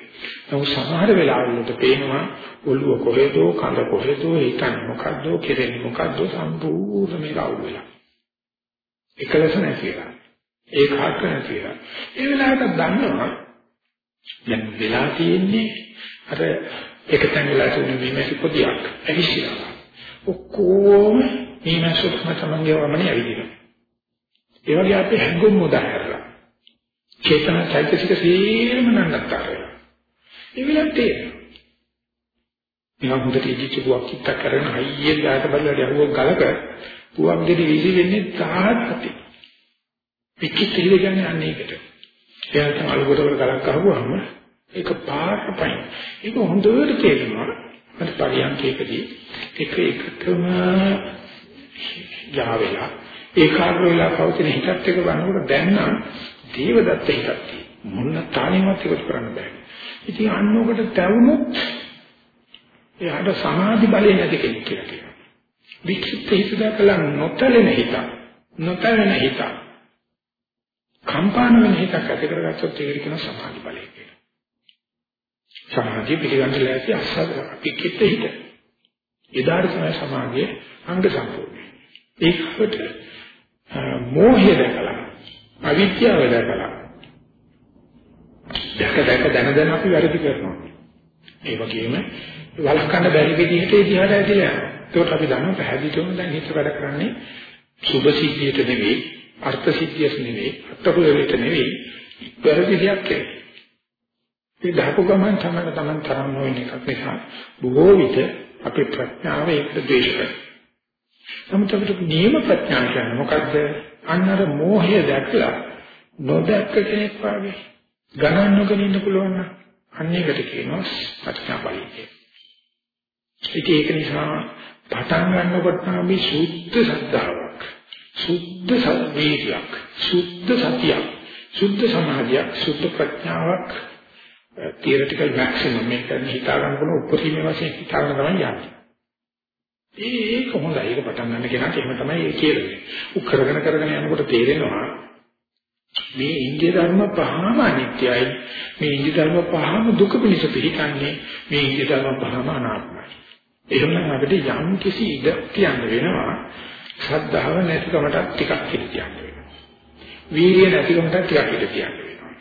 නමුත් සමහර වෙලාවලට පේනවා ඔළුව කොහෙදෝ කඳ කොහෙදෝ හිතන්නේ මොකද්ද කෙරෙන්නේ මොකද්ද සම්පූර්ණ මේක අවුල් වෙලා. එකලස නැතිලා. ඒකාග්‍ර නැතිලා. ඒ වෙලාවට දන්නවා දැන් වෙලා තියෙන්නේ අර එකතැන් වෙලා තියෙන විමසි පොදියක් ඇවිස්සලා. ඔක්කොම මේමසුත්ම තමන්ගේ වමනේ ඇවිදිනවා. ඒ වගේ අපි හැංගුම් උදාහරලා. චේතන චෛතසික සීලම නන්නත්තර වෙනවා. ඒ විලක් තියෙනවා. නිකන් හොඳට ඉදිච්ච පුවක් කිත්තක් කරගෙන හයියෙන් ගාට බලලා යහුවක් ගලක පුවක් දෙවි විසි වෙන්නේ 1000ක් ඇති. පිටිත් ඉල්ල කියන්නේ අන්න ඒකට. එයාට අලුගොඩවල ගලක් අහුවාම ඒක පාට පයින්. ඒක හොඳට තේරෙනවා. අර පරියන්කේකදී එක එකකම යාවෙලා ඒකාග්‍ර වෙලා පවතින හිතත් එක බලනකොට දැන් නම් දේවදත්ත හිතක් මොන තාණිමත් එකතු කරන්න බෑ. ඉතින් අන්නෝකට තැවුනොත් එයාට සමාධි බලය නැති කෙනෙක් කියලා කියනවා. වික්ෂිප්ත හිත දැකලා නොතලෙන හිත, නොතලෙන හිත, කම්පාන වෙන හිතක් ඇති කරගත්තොත් ඒක කියන සමාධි බලය කියලා. සමාධිය පිළිගන්න ලෑස්ති අස්සද වික්ෂිප්ත හිත. එදාට තමයි සමාධියේ අංග සම්පූර්ණයි. ඒකට මෝහය දැකලා අවිද්‍යාව දැකලා දැක දැක දැන දැන අපි වැරදි කරනවා. ඒ වගේම වළක්වන්න බැරි විදිහට ඒ දිහාට ඇදලා යනවා. ඒකට අපි දන්නවා පැහැදිලිවම දැන් හිත වැඩ කරන්නේ සුභ සිද්ධියට නෙවෙයි, අර්ථ සිද්ධියට නෙවෙයි, අත්කුලයට නෙවෙයි, වැරදි දෙයක් කියලා. ඒ දහපු ගමන් තමයි තමන් තරම් නොවන එකක් නිසා බොහෝ විට අපේ ප්‍රඥාව ඒකට ද්වේෂ කරනවා. නමුත් අපිට නියම ප්‍රඥාව කියන්නේ මොකද්ද? අන්නර මෝහය දැක්ලා නොදැක්ක කෙනෙක් වගේ ගණන් නොගෙන ඉන්න පුළුවන් නම් අන්න ඒකට කියනවා ප්‍රඥා බලය කියලා. ඉතින් ඒක නිසා පටන් ගන්නකොට අපි සුද්ධ ශ්‍රද්ධාවක්, සුද්ධ සත්‍යයක්, සුද්ධ සතියක්, සුද්ධ සමාධියක්, සුද්ධ ප්‍රඥාවක් theoretical maximum මේක හිතා ගන්න පුළුවන් උපරිම වශයෙන් හිතා ගන්න තමයි යන්නේ. ඒක හොඳයි. ඒක පටන් ගන්න කෙනාට එහෙම තමයි ඒ කියන්නේ. උ කරගෙන කරගෙන යනකොට තේරෙනවා මේ ඉන්දිය ධර්ම පහම අනිත්‍යයි. මේ ඉන්දිය ධර්ම පහම දුක පිණිස පිළිකන්නේ. මේ ඉන්දිය ධර්ම පහම අනාත්මයි. එහෙනම් අපිට යම් කිසි ඉඩ තියන්න වෙනවා. ශ්‍රද්ධාව නැතිකමට ටිකක් ඉඩ තියන්න වෙනවා. වීර්ය නැතිකමට ටිකක් ඉඩ තියන්න වෙනවා.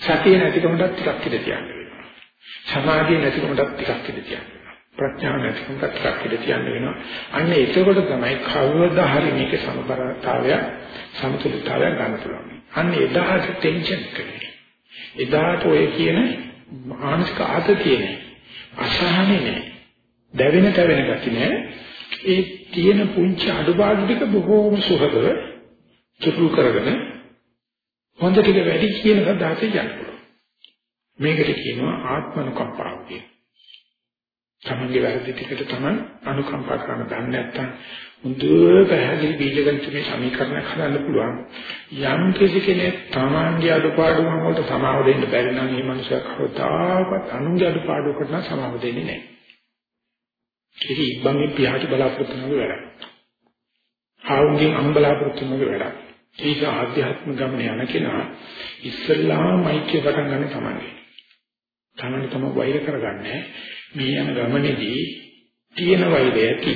සතිය නැතිකමට ටිකක් ඉඩ තියන්න වෙනවා. සමාධිය නැතිකමට ටිකක් ඉඩ තියන්න වෙනවා. ප්‍රඥාව නැතිකමට ටිකක් ඉඩ තියන්න වෙනවා. අන්න ඒකකොට තමයි කවදා හරි මේක සමබරතාවය සමතුලිතතාවය ගන්න පුළුවන්. අන්න එදාට ටෙන්ෂන් කරේ. එදාට ඔය කියන මානසික ආතතිය නෑ. අසහනෙ නෑ. දැවෙන තැවෙන ගති නෑ. ඒ තියෙන පුංචි අඩුපාඩු ටික බොහෝම සුහදව චුරු කරගෙන හොඳ ටික වැඩි කියන සදාතේ යන්න පුළුවන්. මේකට කියනවා ආත්මනුකම්පාව කියලා. තමන්ගේ වැරදි ටිකට තමයි අනුකම්පා කරන්න දන්නේ නැත්නම් මුදු පැහැදිලි බීජගණිතමය සමීකරණයක් හදන්න පුළුවන්. යම් කිසි කෙනෙක් තමන්ගේ අඩුපාඩුම වලට සමාව දෙන්න බැරි නම් මේ මනුස්සයා කවදාකවත් අනුන්ගේ අඩුපාඩුවකට නම් සමාව දෙන්නේ නැහැ. ඒක ඉබ්බන්ගේ පියාට බලාපොරොත්තු වෙන වැඩක්. ආවුන්ගේ අම් බලාපොරොත්තු වෙන වැඩක්. ඒක ආධ්‍යාත්මික ගමන යන කෙනා ඉස්සල්ලාම මෛත්‍රිය පටන් ගන්න තමයි. තමන් තම වෛර කරගන්නේ මේ යන ගමනේදී තියෙන වෛරය ඇති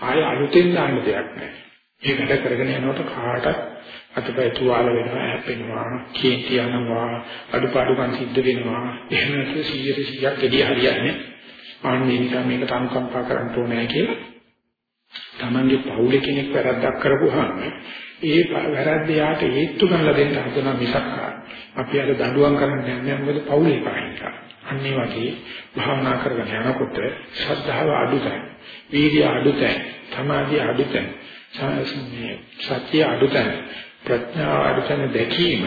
ආය අලුතෙන් දාන්න දෙයක් නැහැ. ඒ වැඩ කරගෙන යනකොට කාටත් අතපය තුවාල වෙනවා, හැපෙනවා, කේන්ති යනවා, අඩුපාඩුකම් සිද්ධ වෙනවා. එහෙම නැත්නම් 100 100ක් එළිය හරියන්නේ. ආන්නේ නිසා මේකට අනුකම්පා කරන්න ඕනේ කියලා. Tamange පවුලේ කෙනෙක් වැරද්දක් කරපුවාම ඒ වැරද්ද යාට හේතු ගන්නලා දෙන්න හදන මිසක් අපි අර දඬුවම් කරන්නේ නැහැ මොකද පවුලේ පාහින්කා. අන්නේ වගේ භාවනා කරගෙන යනකොට ශ්‍රද්ධාව අඩුතයි, වීර්ය අඩුතයි, සමාධිය අඩුතයි, සත්‍ය අඩුතයි, ප්‍රඥාව අඩුතයි දැකීම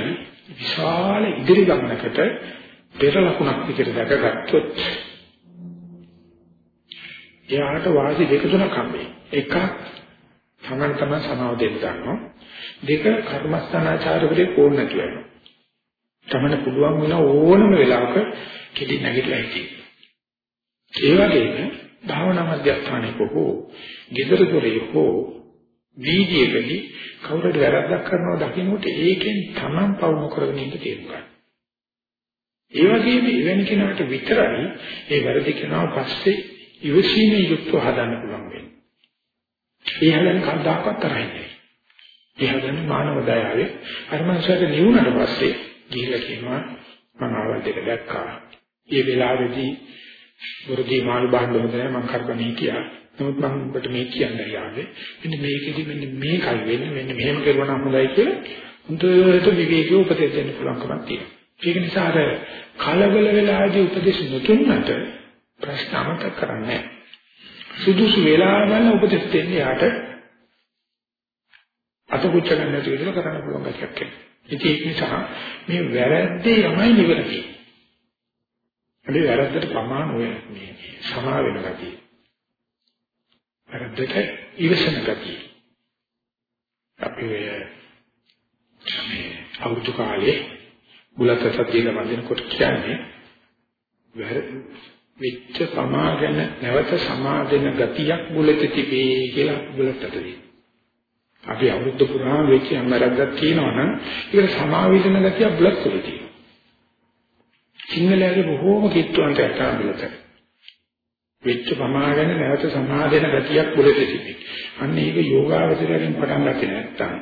විශාල ඉදිරි ගමනකට පෙර ලකුණක් විදිහට දැකගත්තොත් එයාට වාසි දෙක තුනක් හම්බෙයි. එකක් තමන් තමයි සමාව දෙන්න ගන්නවා. දෙක කර්මස්ථානාචාරවලේ කෝණ නැතුව යනවා. තමන්න පුළුවන් වෙන ඕනම වෙලාවක කෙටි නැගිටලා හිටියි. ඒ වගේම භාවනා මධ්‍යස්ථානයක හෝ, gedara dore හෝ, වීදියේදී කවුරුද වැරද්දක් කරනවා දකින්නට ඒකෙන් තමන් පවු කරගෙන ඉන්න තේරුම් ගන්න. ඒ වගේම එවැනි කෙනාට විතරයි ඒ වැරදි කෙනාව පස්සේ ඉවසීමේ යුක්තව හදන්න පුළුවන් වෙන්නේ. ඒ හැලෙන් කවදාකවත් තරහින් නෑ. ඒ හදන්නේ මානව දයාවේ අර මනසට නිවුනට පස්සේ ගිහිල්ලා කියනවා මම ආවල් දෙක දැක්කා. ඒ වෙලාවේදී වෘද්ධි මාළු බාන්න හොඳ නැහැ මම කරබනේ කියා. නමුත් මම ඔබට මේ කියන්න යාවේ. මෙන්න මේකෙදි මෙන්න මේකයි වෙන්නේ මෙන්න මෙහෙම කරුවා නම් හොඳයි කියලා හොඳට විවේකීව උපදෙස් දෙන්න පුළුවන්කමක් තියෙනවා. ඒක නිසා අර කලබල වෙලාදී උපදෙස් නොදුන්නට ප්‍රශ්න අමතක කරන්නේ සුදුසු වෙලාවල උපදෙස් දෙන්නේ යාට අතකුච්ච ගන්න නැති විදිහට කරන්න පුළුවන් ගැටයක් එනවා. ඒක නිසා මේ වැරද්දේ යමයි නිවන තියෙන්නේ. අපි වැරද්දට ප්‍රමාණ ඔය මේ සමා වෙන ගතිය. වැරද්දට ඉවසන ගතිය. අපි ඔය මේ අවුරුදු කාලේ බුලත සතියේ වන්දිනකොට කියන්නේ වෙච්ච සමාගෙන නැවත සමාදෙන ගතියක් බුලත තිබේ කියලා බුලතට දෙනවා. අපි අවුරුද්ද පුරාම වෙච්ච අමරද්දක් තියෙනවනම් ඒකට සමාවිදන ගතිය බුලත් තුළ තියෙනවා. සිංහලයේ බොහෝම කිට්ටුවන්ට අටාඹලත. වෙච්ච සමාගෙන නැවත සමාදෙන ගතියක් බුලත තිබේ. අන්න ඒක යෝගාවචරයෙන් පටන් ගත්තේ නැත්තම්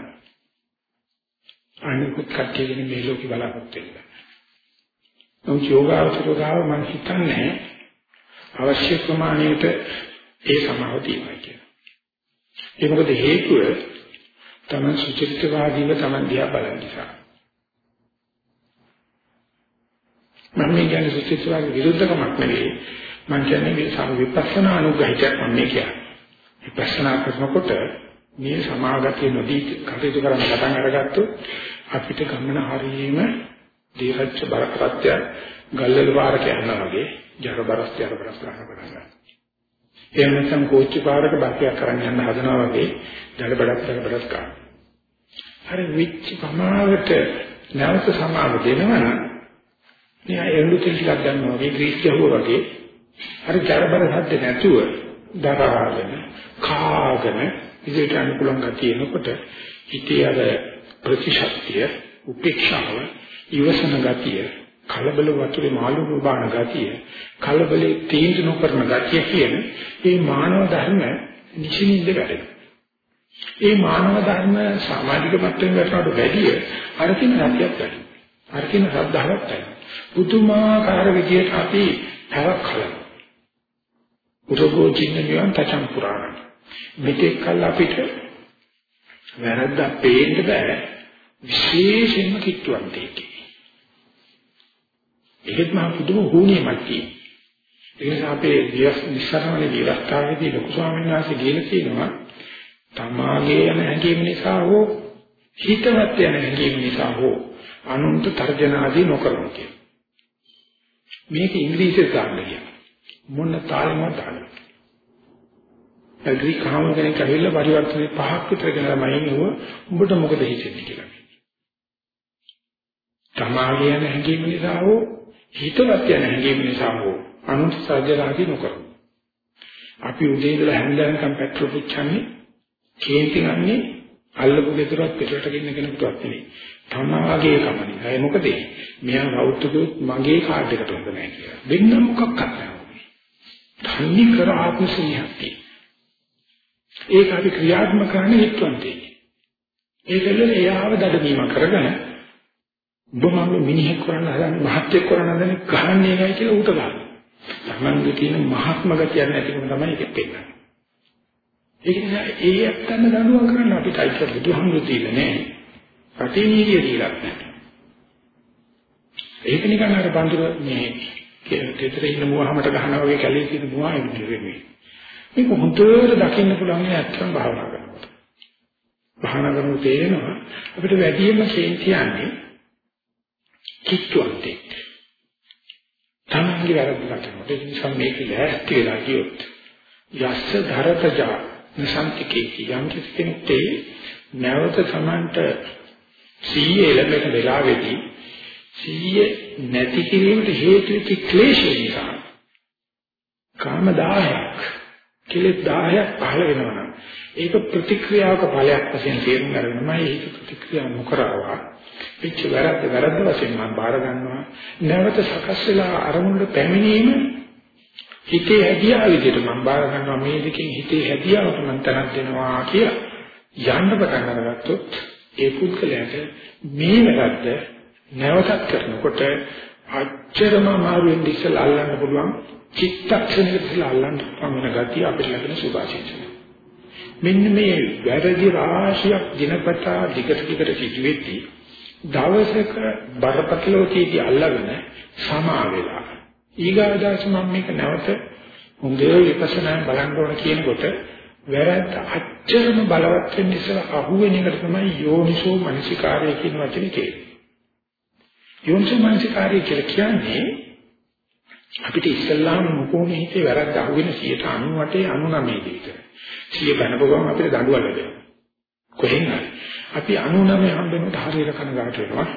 අනිකුත් කට්ටියගෙන මේ ලෝකේ බලාපොරොත්තු වෙනවා. නමුත් යෝගාවචරය ගාව මම හිතන්නේ අවශ්‍ය ප්‍රමාණයට ඒ සමාව තියෙනවා කියලා. ඒ මොකද හේතුව තමන් සුචරිතවාදීව තමන් දිහා බලන නිසා. මම මේ කියන්නේ සුචරිතවාදී විරුද්ධකමක් නෙවෙයි. මම කියන්නේ මේ සම විපස්සනා අනුග්‍රහිතයක් මම මේ කියන්නේ. විපස්සනා කරනකොට මේ සමාගතිය නොදී කටයුතු කරන්න පටන් අරගත්තොත් අපිට ගමන හරියම දීර්ඝ බරපතල ගල්වල වාරක යනවා වගේ ජර බරස් ජර බරස් ගන්න පටන් ගන්නවා. එහෙම නැත්නම් කෝච්චි පාරක බක්කයක් කරන් යන්න හදනවා වගේ ජල බඩක් ජල බඩක් ගන්න. හරි විච් ප්‍රමාවට නැවත සමාව දෙනවනම් නිකන් එළු තෙල් ටිකක් ගන්නවා වගේ ග්‍රීස් ගහුවා වගේ හරි ජර බර හද්ද නැතුව දරාගෙන කාගෙන ඉදිරියට යන්න පුළුවන් ගතිය එනකොට හිතේ අර ප්‍රතිශක්තිය උපේක්ෂාව ඉවසන ගතිය කලබල වතුරේ මාළු බාන ගතිය කලබලේ තීන්දුව නොකරන ගතිය කියන මේ මානව ධර්ම නිසින්ද වැඩෙනවා. මේ මානව ධර්ම සමාජික මට්ටමින් වලට වැඩිය අරකින රත්යක් වැඩි. අරකින ශ්‍රද්ධාවක් වැඩි. පුදුමාකාර විදියට අපි තරක් කලන. උරගෝ චින්න නිවන් තචම් පුරාණ. මෙතෙක් කල් අපිට වැරද්දක් පේන්න බෑ. විශේෂයෙන්ම කිට්ටුවන්තයෙක්. ඒකත් මහ පුදුම හුනියමක් තියෙනවා. ඒ නිසා අපේ විශ්සරණේ විවස්ථාවේදී ලොකු ස්වාමීන් වහන්සේ කියලා කියනවා තමාගේ යන හැඟීම නිසා හෝ හිතවත් යන හැඟීම නිසා හෝ අනුන්ට තර්ජන ආදී නොකරන කියලා. මේක ඉංග්‍රීසියෙන් ගන්න කියන මොන තාලෙන්වත් ගන්න. ඇග්‍රී කාම කෙනෙක් ඇවිල්ලා පරිවර්තනේ පහක් විතර ගෙනලා මයින් උඹ උඹට මොකද හිතෙන්නේ කියලා. තමාගේ යන හැඟීම නිසා හෝ හිතවත් යන හැඟීම නිසා හෝ අනුන්ට සාජරාදී නොකරමු. අපි උදේ ඉඳලා හැන්දෑවකම් පෙට්‍රල් පුච්චන්නේ කේන්ති ගන්නේ අල්ලපු ගෙදරත් පිටරට ගෙන්න කෙනෙකුටවත් නෙවෙයි. තමාගේ කමනේ. ඒ මොකද මෙයා රවුතුකුත් මගේ කාඩ් එකට හොඳ නැහැ කියලා. වෙන මොකක්වත් නැහැ. තන්නේ කර ආත්ම සිහියක්ති. ඒක අපි ක්‍රියාත්මක කරන්නේ හිතවන්තේ. ඒකල එයාව දඩමීම කරගෙන ඔබ මම මිනිහෙක් කරන්න හදන්නේ මහත්යෙක් කරන්න හදන්නේ ගහන්නේ නැහැ කියලා ඌට ගන්න. තමන්ගේ තියෙන මහත්ම ගතිය නැතිකම තමයි ඒකෙත් පෙන්නන්නේ. ඒක නිසා ඒ ඇත්තම දඬුවම් කරන්න අපිට අයිති බුදුහාමුදුරු දීලා නැහැ. රටේ නීතිය දීලා නැහැ. ඒක නිකන් අර බඳුර මේ කෙතර ඉන්න මුවහමට ගහනවා වගේ කැලේ තියෙන මුවා එන්නේ. මේක හොඳට දකින්න පුළුවන් ඇත්තම භාවනා කරනකොට. භාවනා කරනකොට තේරෙනවා අපිට වැඩියෙන්ම කියන්නේ කිට්ටුවන්තෙක්. තමන්ගේ වැරද්ද දකිනකොට ඒ නිසා මේක ලෑස්ති වෙලා ගියොත් යස්ස ධරතජා නිසන්තිකේ යම් කෙනෙක්ට නැවත සමන්ට සීයේ ලැබෙන වෙලාවේදී සීයේ නැති කිරීමට හේතු වෙච්ච ක්ලේශය නිසා කාම 10ක් කෙලෙස් 10ක් පහළ වෙනවා නම් ඒක ප්‍රතික්‍රියාවක ඵලයක් වශයෙන් තේරුම් අරගෙනමයි ඒක ප්‍රතික්‍රියා නොකරවා පිච්ච වැරද්ද වැරද්ද වශයෙන් මම බාර ගන්නවා. නැවත සකස් වෙලා අරමුණට පැමිණීම හිතේ හැදියාව විදිහට මම බාර ගන්නවා. මේ දෙකෙන් හිතේ හැදියාවට මම තනක් දෙනවා කියලා යන්න පටන් අරගත්තොත් ඒ පුද්ගලයාට මේ වැරද්ද නැවතත් කරනකොට අච්චරම අමාරුවෙන් ඉස්සලා අල්ලන්න පුළුවන්. චිත්තක්ෂණයකට ඉස්සලා අල්ලන්න පුළුවන් ගතිය අපිට ලැබෙන සුභාශිංසන මෙන්න මේ වැරදි රාශියක් දිනපතා දිගට දිගට සිදුවෙද්දී දවසක බරපතලව කීටි අල්ලගෙන සමා වෙලා ඊගාදාස මම මේක නැවත හොඳේ විපස්සනා බලන්න ඕන කියනකොට වැරද්ද අච්චරම බලවත් වෙන්න ඉස්සලා අහුවෙන එකට තමයි යෝනිසෝ මනසිකාරය කියන වචනේ කියන්නේ. යෝනිසෝ මනසිකාරය කියලා කියන්නේ අපිට ඉස්සල්ලාම මොකෝනේ හිතේ වැරද්ද අහුවෙන 98 99 විතර. 100 බැනපුවම අපිට දඬුවම් ලැබෙනවා. කොහෙන් හරි. අපි 99 හම්බෙන්නට හරියට කනගාටු වෙනවා.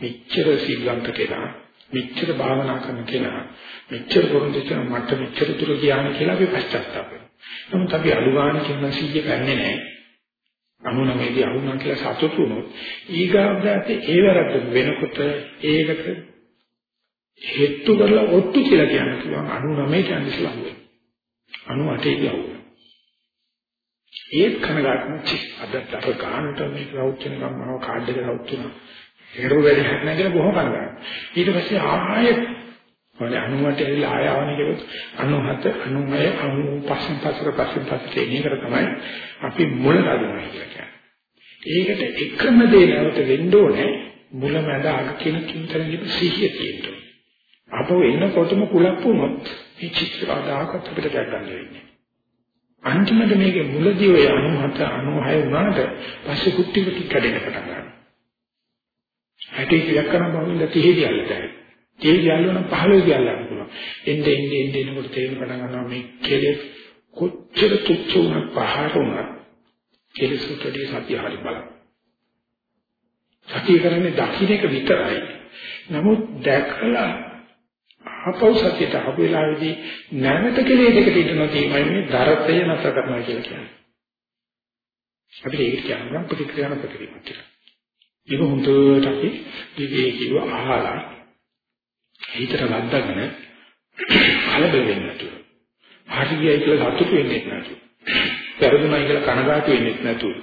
මෙච්චර සීලන්ත කෙනා, මෙච්චර භාවනා කරන කෙනා, මෙච්චර පොරොන්දු කරන මට මෙච්චර දුර ගියාන කියලා අපි පශ්චාත්තාප වෙනවා. නමුත් අපි අලුගාන කියන 100 ගන්නේ නැහැ. 99 දී අහුණා කියලා සතුටු වුණොත් ඊගාවට ඒ වැරද්ද වෙනකොට ඒකට හේතු කරලා ඔත්තු කියලා කියන්න පුළුවන් 99 කියන්නේ ඉස්ලාම් වෙන 98 දී අහුණා ඒත් කනගාටු චි අදත් අර ගන්නට මේ රවුච් වෙනකම් මම කාඩ් එක රවුච් වෙනවා. ඒරෝ වැඩි නැහැ කියලා බොහොම කනගාටු. ඊට පස්සේ ආයෙත් වල 98 එල්ල ආයවන කියොත් 97 99 95 පස්සට පස්සට පස්සට එනකට තමයි අපි මුල ගන්නවා කියලා කියන්නේ. ඒකට එකම දේ නැවත වෙන්න ඕනේ මුල මැද අග කියන කින්තරගේ සිහිය තියෙන්න අපෝ එනකොටම කුලප් වුණොත් මේ චිත්‍ර ආදාකත් අපිට දැක් ගන්න වෙන්නේ. අන්තිමට මේකේ මුලදී ඔය 97 96 වුණාට පස්සේ කුට්ටි කුට්ටි කැඩෙන්න පටන් ගන්නවා. හැටි කියක් කරන බවුන්ද 30 දියල්ලටයි. 30 දියල්ල නම් 15 දියල්ලක් පුළුවන්. එnde එnde එnde එනකොට තේරෙන පටන් ගන්නවා මේ කෙලෙස් කොච්චර තුච්ච වුණත් පහර වුණත් කෙලෙස් උටදී සතිය හරි බලන්න. සතිය කරන්නේ දකින්න එක විතරයි. නමුත් දැකලා ආපහු සතියට ආපු වෙලාවේදී නැවත කෙලෙ දෙකට ඉඳනවා තියෙනවා මේ දරතය නැතර කරනවා කියලා කියන්නේ. අපිට ඒක කියන්න ප්‍රතික්‍රියාන ප්‍රතික්‍රියාවක් කියලා. ඒක හොඳට අපි විවේකීව අහලා හිතට වද්දාගෙන කලබල වෙන්නේ නැතුව. හරියයි කියලා සතුටු වෙන්නේ නැතුව. පෙරදුනයි කියලා කනගාටු වෙන්නේ නැතුව.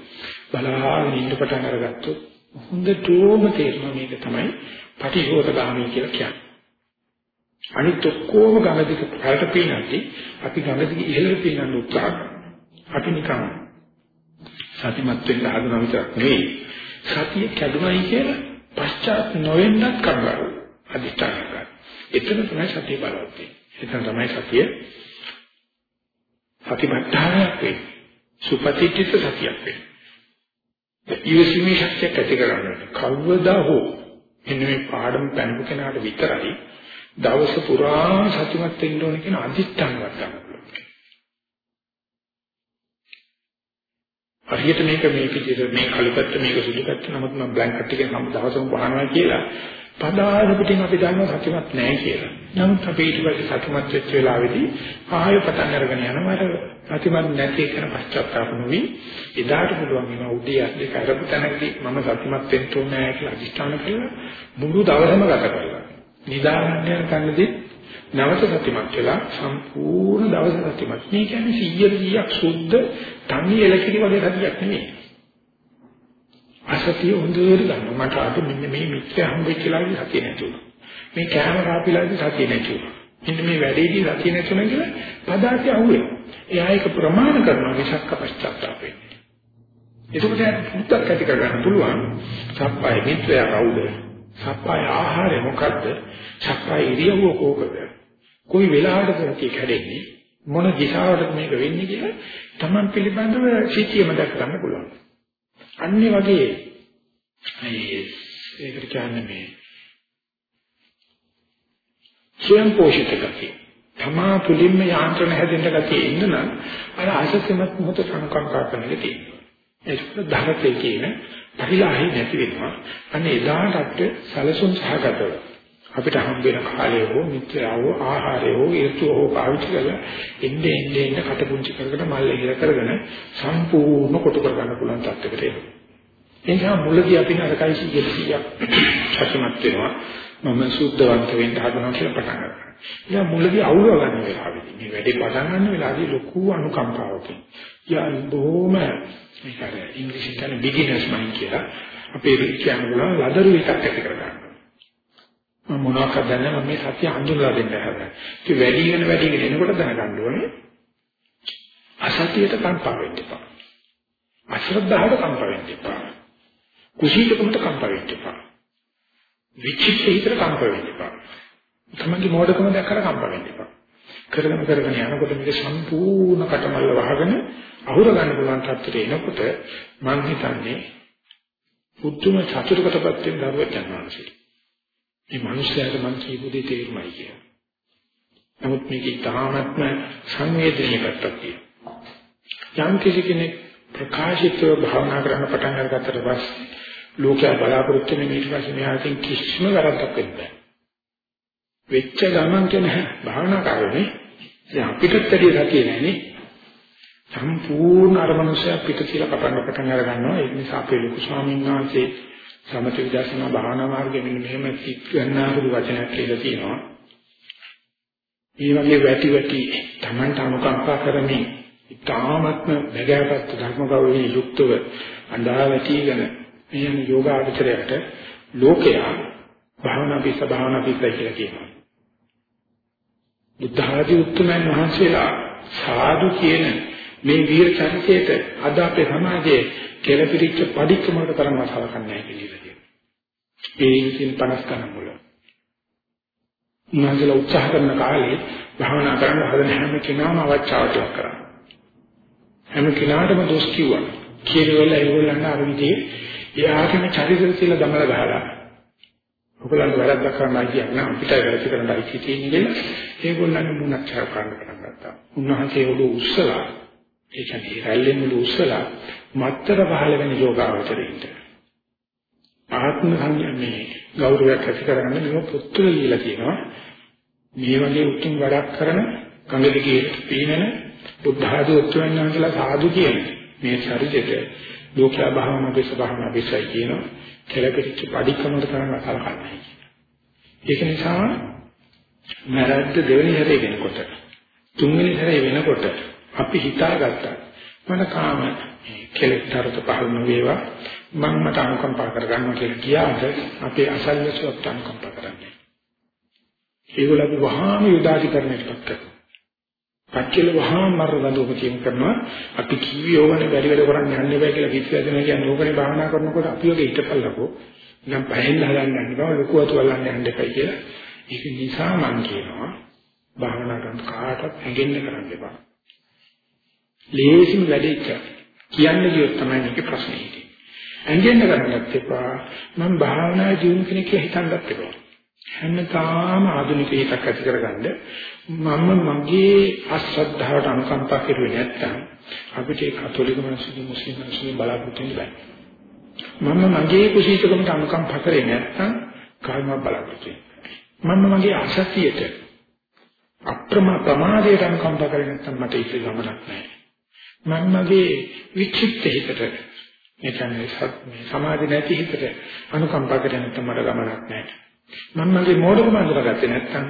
බලාගෙන ඉන්න පටන් අරගත්තොත් හොඳටම තේරෙනවා මේක තමයි පටිඝෝතගාමී කියලා කියන්නේ. අනිත් ඔක්කොම ගඟ දිග පැලට පීනන්ති අපි ගඟ දිග ඉහළට පීනන්න උත්සාහ අපි නිකන් සතිමත් වෙන්න හදන විතරක් නෙවෙයි සතිය කැඩුනයි කියලා පශ්චාත් නොවෙන්නත් කරගන්න අදිස්ථාන කරගන්න. එතන තමයි සතිය බලවත් වෙන්නේ. එතන තමයි සතිය සතිමත්තාවක් වෙන්නේ. සුපතිච්චිත සතියක් වෙන්නේ. ඊවසීමේ ශක්තිය ඇති කරගන්න. කවදා හෝ එන්න මේ පාඩම පැනපු කෙනාට විතරයි දවස පුරා සතුටුමත් වෙන්න ඕන කියන අදිස්ථානයක් ගන්න පුළුවන්. හරියට මේක මේක විදිහට මේ කළුපැත්ත මේක සුදුපැත්ත නමුත් මම බ්ලැන්කට් එකෙන් හැම දවසම වහනවා කියලා පදාන පිටින් අපි දන්නවා සතුටුමත් නැහැ කියලා. නමුත් අපි ඊට පස්සේ සතුටුමත් වෙච්ච වෙලාවේදී ආයෙ පටන් අරගෙන යනවා අර සතුටුමත් නැති කරන පශ්චාත්තාප නොවි එදාට පුළුවන් වෙනවා උදේ අත් දෙක අරපු තැනකදී මම සතුටුමත් වෙන්න ඕනේ කියලා අදිස්ථාන කරලා මුළු දවසම ගත කරලා නිදාගන්න යන කන්නදී නැවත සතිමත් වෙලා සම්පූර්ණ දවස සතිමත්. මේ කියන්නේ 100 100ක් සුද්ධ තනි එලකිරි වගේ සතියක් නෙමෙයි. අසතිය හොඳට ගන්න. මට අද මෙන්න මේ මිත්‍ය හම්බෙච්ච ලාගේ සතිය නැතුණා. මේ කෑම කාපිලාගේ සතිය නැතුණා. මෙන්න මේ වැඩේදී සතිය නැතුණා කියලා පදාසිය අහුවේ. එයා ඒක ප්‍රමාණ කරනවා විසක්ක පශ්චාත්තාප වෙන්නේ. එතකොට පුත්තක් ඇති කරගන්න පුළුවන්. සප්පයි මිත්‍යා කවුද? සප්පාය ආහාරය මොකද්ද? සප්පාය ඉරියව්ව කෝකද? කොයි වෙලාවටද මේක කැඩෙන්නේ? මොන දිශාවටද මේක වෙන්නේ කියලා Taman පිළිබඳව සිටියම දැක් ගන්න පුළුවන්. අන්නේ වගේ මේ ඒකට කියන්නේ මේ ස්වයං පෝෂිත ගතිය. තමා තුලින්ම යාන්ත්‍රණ හැදෙන්න ගැතිය ඉන්න නම් අර ආශස්යමත් මොහොත සංකම්පා කරන එක තියෙනවා. ඒක ධරතේ කියන පරිලාහි නැති වෙනවා. අන්න එදාට සැලසුම් සහගතව අපිට හම් වෙන කාලය හෝ මිත්‍යාව ආහාරය හෝ ඍතු හෝ පාවිච්චි කරලා එන්නේ එන්නේ එන්නේ කට පුංචි කරගෙන මල් ඉහිල කරගෙන සම්පූර්ණ කොට කර ගන්න පුළුවන් තත්යකට එනවා. ඒ නිසා මුලදී අපි නරකයි සියයක් සතුටුමත් වෙනවා. මම සුද්ධවන්ත වෙන්න හදනවා කියලා පටන් ගන්නවා. යා මුලදී අවුල ගන්න වෙලාවෙදී මේ වැඩේ පටන් ගන්න වෙලාවදී ලොකු අනුකම්පාවකින්. යා බොහොම මේක අර ඉංග්‍රීසියෙන් කියන බිග්ිනර්ස් මයින්ඩ් කියලා අපේ කියන බුණා ලදරු එකක් ඇති කරගන්න. මම මොනවක්ද දන්නේ මම මේ සත්‍ය හඳුනලා දෙන්න හදනවා. ඒක වැඩි වෙන වැඩි වෙන එනකොට දැනගන්න ඕනේ. අසතියට කම්පා වෙන්න එපා. අශ්‍රද්ධාවට කම්පා වෙන්න එපා. කුසීතකමට කම්පා වෙන්න එපා. විචිත්ත හිතට කම්පා වෙන්න එපා. තමන්ගේ මොඩකම දැක්කට කම්පා වෙන්න එපා. කරගෙන කරගෙන යනකොට මේක සම්පූර්ණ කටමල්ල වහගෙන අහුර ගන්න පුළුවන් තත්ත්වයට එනකොට මම හිතන්නේ පුදුම චතුරකටපත් වෙන දරුවෙක් යනවා. මේ මිනිස්යාට මං කියපු දේ තේරුමයි කියලා. නමුත් මේක ඉතාමත්ම සංවේදනීය පැත්තක් තියෙනවා. යම් කිසි කෙනෙක් ප්‍රකාශිතව භාවනා කරන්න පටන් අරගත්තට පස්සේ ලෝකයා බලාපොරොත්තු වෙන ඊට පස්සේ මෙහාටින් කිසිම වැරද්දක් වෙන්නේ නැහැ. වෙච්ච ගමන් කියන භාවනා කරන්නේ දැන් අපිටත් වැඩි රතිය නැනේ. සම්පූර්ණ අරමනුෂ්‍ය පිට කියලා කපන්න පටන් අර ගන්නවා. ඒ නිසා අපේ ලොකු ස්වාමීන් වහන්සේ සමථ විදර්ශනා භාවනා මාර්ගයේ මෙන්න මෙහෙම කික් ගන්නාපුරු වචනයක් කියලා තියෙනවා. මේ වගේ වැටි වැටි Tamanට අනුකම්පා කරමින් ඊ타මත්ම බගෑපත් ධර්ම ගෞරවයෙන් යුක්තව අඳා වැටිගෙන මේ යෝගාචරයට ලෝකයා භාවනා පිස්ස භාවනා පිස්ස කියලා කියනවා. බුද්ධ ආදී උතුමන් වහන්සේලා සාදු කියන මේ වීර චරිතයට අද අපේ සමාජයේ කෙලපිරිච්ච පඩිකමකට තරම් අසලකන්නේ නැහැ කියලා කියනවා. ඒ ඉතින් 50 ගණන් වල. උන්වහන්සේලා උත්සාහ කරන කාලේ භාවනා කරන්න හදන හැම කෙනාම අවචාවට කරා. හැම කෙනාටම දොස් කිව්වා. කියනවල ඒගොල්ලන් අර විදිහේ එයාගේම චරිතය කියලා දමලා ගහලා. ඔයගොල්ලන්ට වැරද්දක් කරන්නයි කියන්නේ අපිට වැරදි කරන්නයි කියන්නේ ඒගොල්ලන්ගේ මුණක් චාර කරන්න පටන් ගත්තා. උන්වහන්සේ ඔළුව උස්සලා ඒ කියන්නේ රැල්ලෙන් මුළු උස්සලා මත්තර පහළ වෙන යෝගාවචරයින්ට ආත්ම සංඥා මේ ගෞරවයක් ඇති කරගන්න මේ පුත්තුල කියලා කියනවා මේ වගේ උතුම් වැඩක් කරන ගංගදිගේ පීනන බුද්ධ ආදී උත්තරයන් වහන්සේලා සාදු කියන මේ ශරීරෙට ලෝකයා භාවනා දේශ භාවනා විශ්යි කියනවා. කෙලපිච්ච පඩිකමකට කරන කලකන්නේ ඒක නිසා මරද්ද දෙවෙනි හැරේ වෙනකොට තුන්වෙනි හැරේ වෙනකොට අපි හිතාගත්තා. මට කාම කෙලෙස්තරත පහළ නොවේවා. මම මට අනුකම්පා කරගන්නවා කියලා කියාද අපේ අසල්වසුත් අනුකම්පා කරන්නේ. ඒගොල්ලෝ අපි වහාම යුදාධිකරණයට පත් කරනවා. පච්චල වහාම මරදඬුවම කියමු කරනවා. අපි කිවි ඕවනේ බැරි වැඩ කරන්න යන්න බෑ කියලා කිව්ව දෙන කියන්නේ ඕකනේ භාවනා කරනකොට අපි ඔගේ හිටපල්ලකෝ නිකන් පහෙන් හදන්න යන්න බෑ ලොකු අතු වලන්න යන්න එපා කියලා. ඒක නිසා මම කියනවා භාවනා කරන කාටවත් හැගෙන්න කරන්න එපා. ලේසිම වැඩේ කියන්න ගියොත් තමයි මේකේ ප්‍රශ්නේ හිටියේ. ඇඟෙන්න කරන්නත් එපා. මම භාවනා ජීවන කෙනෙක් කියලා හිතන්නත් එපා. හැමදාම ආධුනික හිතක් ඇති කරගන්න මම මගේ අශ්‍රද්ධාවට අනුකම්පා කරුවේ නැත්තම් අපිට ඒ කතෝලික මිනිස්සු මුස්ලිම් මිනිස්සු බලාපොරොත්තු වෙන්න බෑ. මම මගේ කුසීතකමට අනුකම්පා කරේ නැත්තම් කායිම බලාපොරොත්තු මම මගේ අසතියට අප්‍රම ප්‍රමාදයට අනුකම්පා කරේ නැත්තම් මට ඉති ගමනක් නැහැ. මම මගේ විචිත්ත හිතට ඒ කියන්නේ සමාධි නැති හිතට අනුකම්පා කරේ නැත්නම් මට ගමනක් නැහැ. මම මගේ මෝඩකම අඳුරගත්තේ නැත්නම්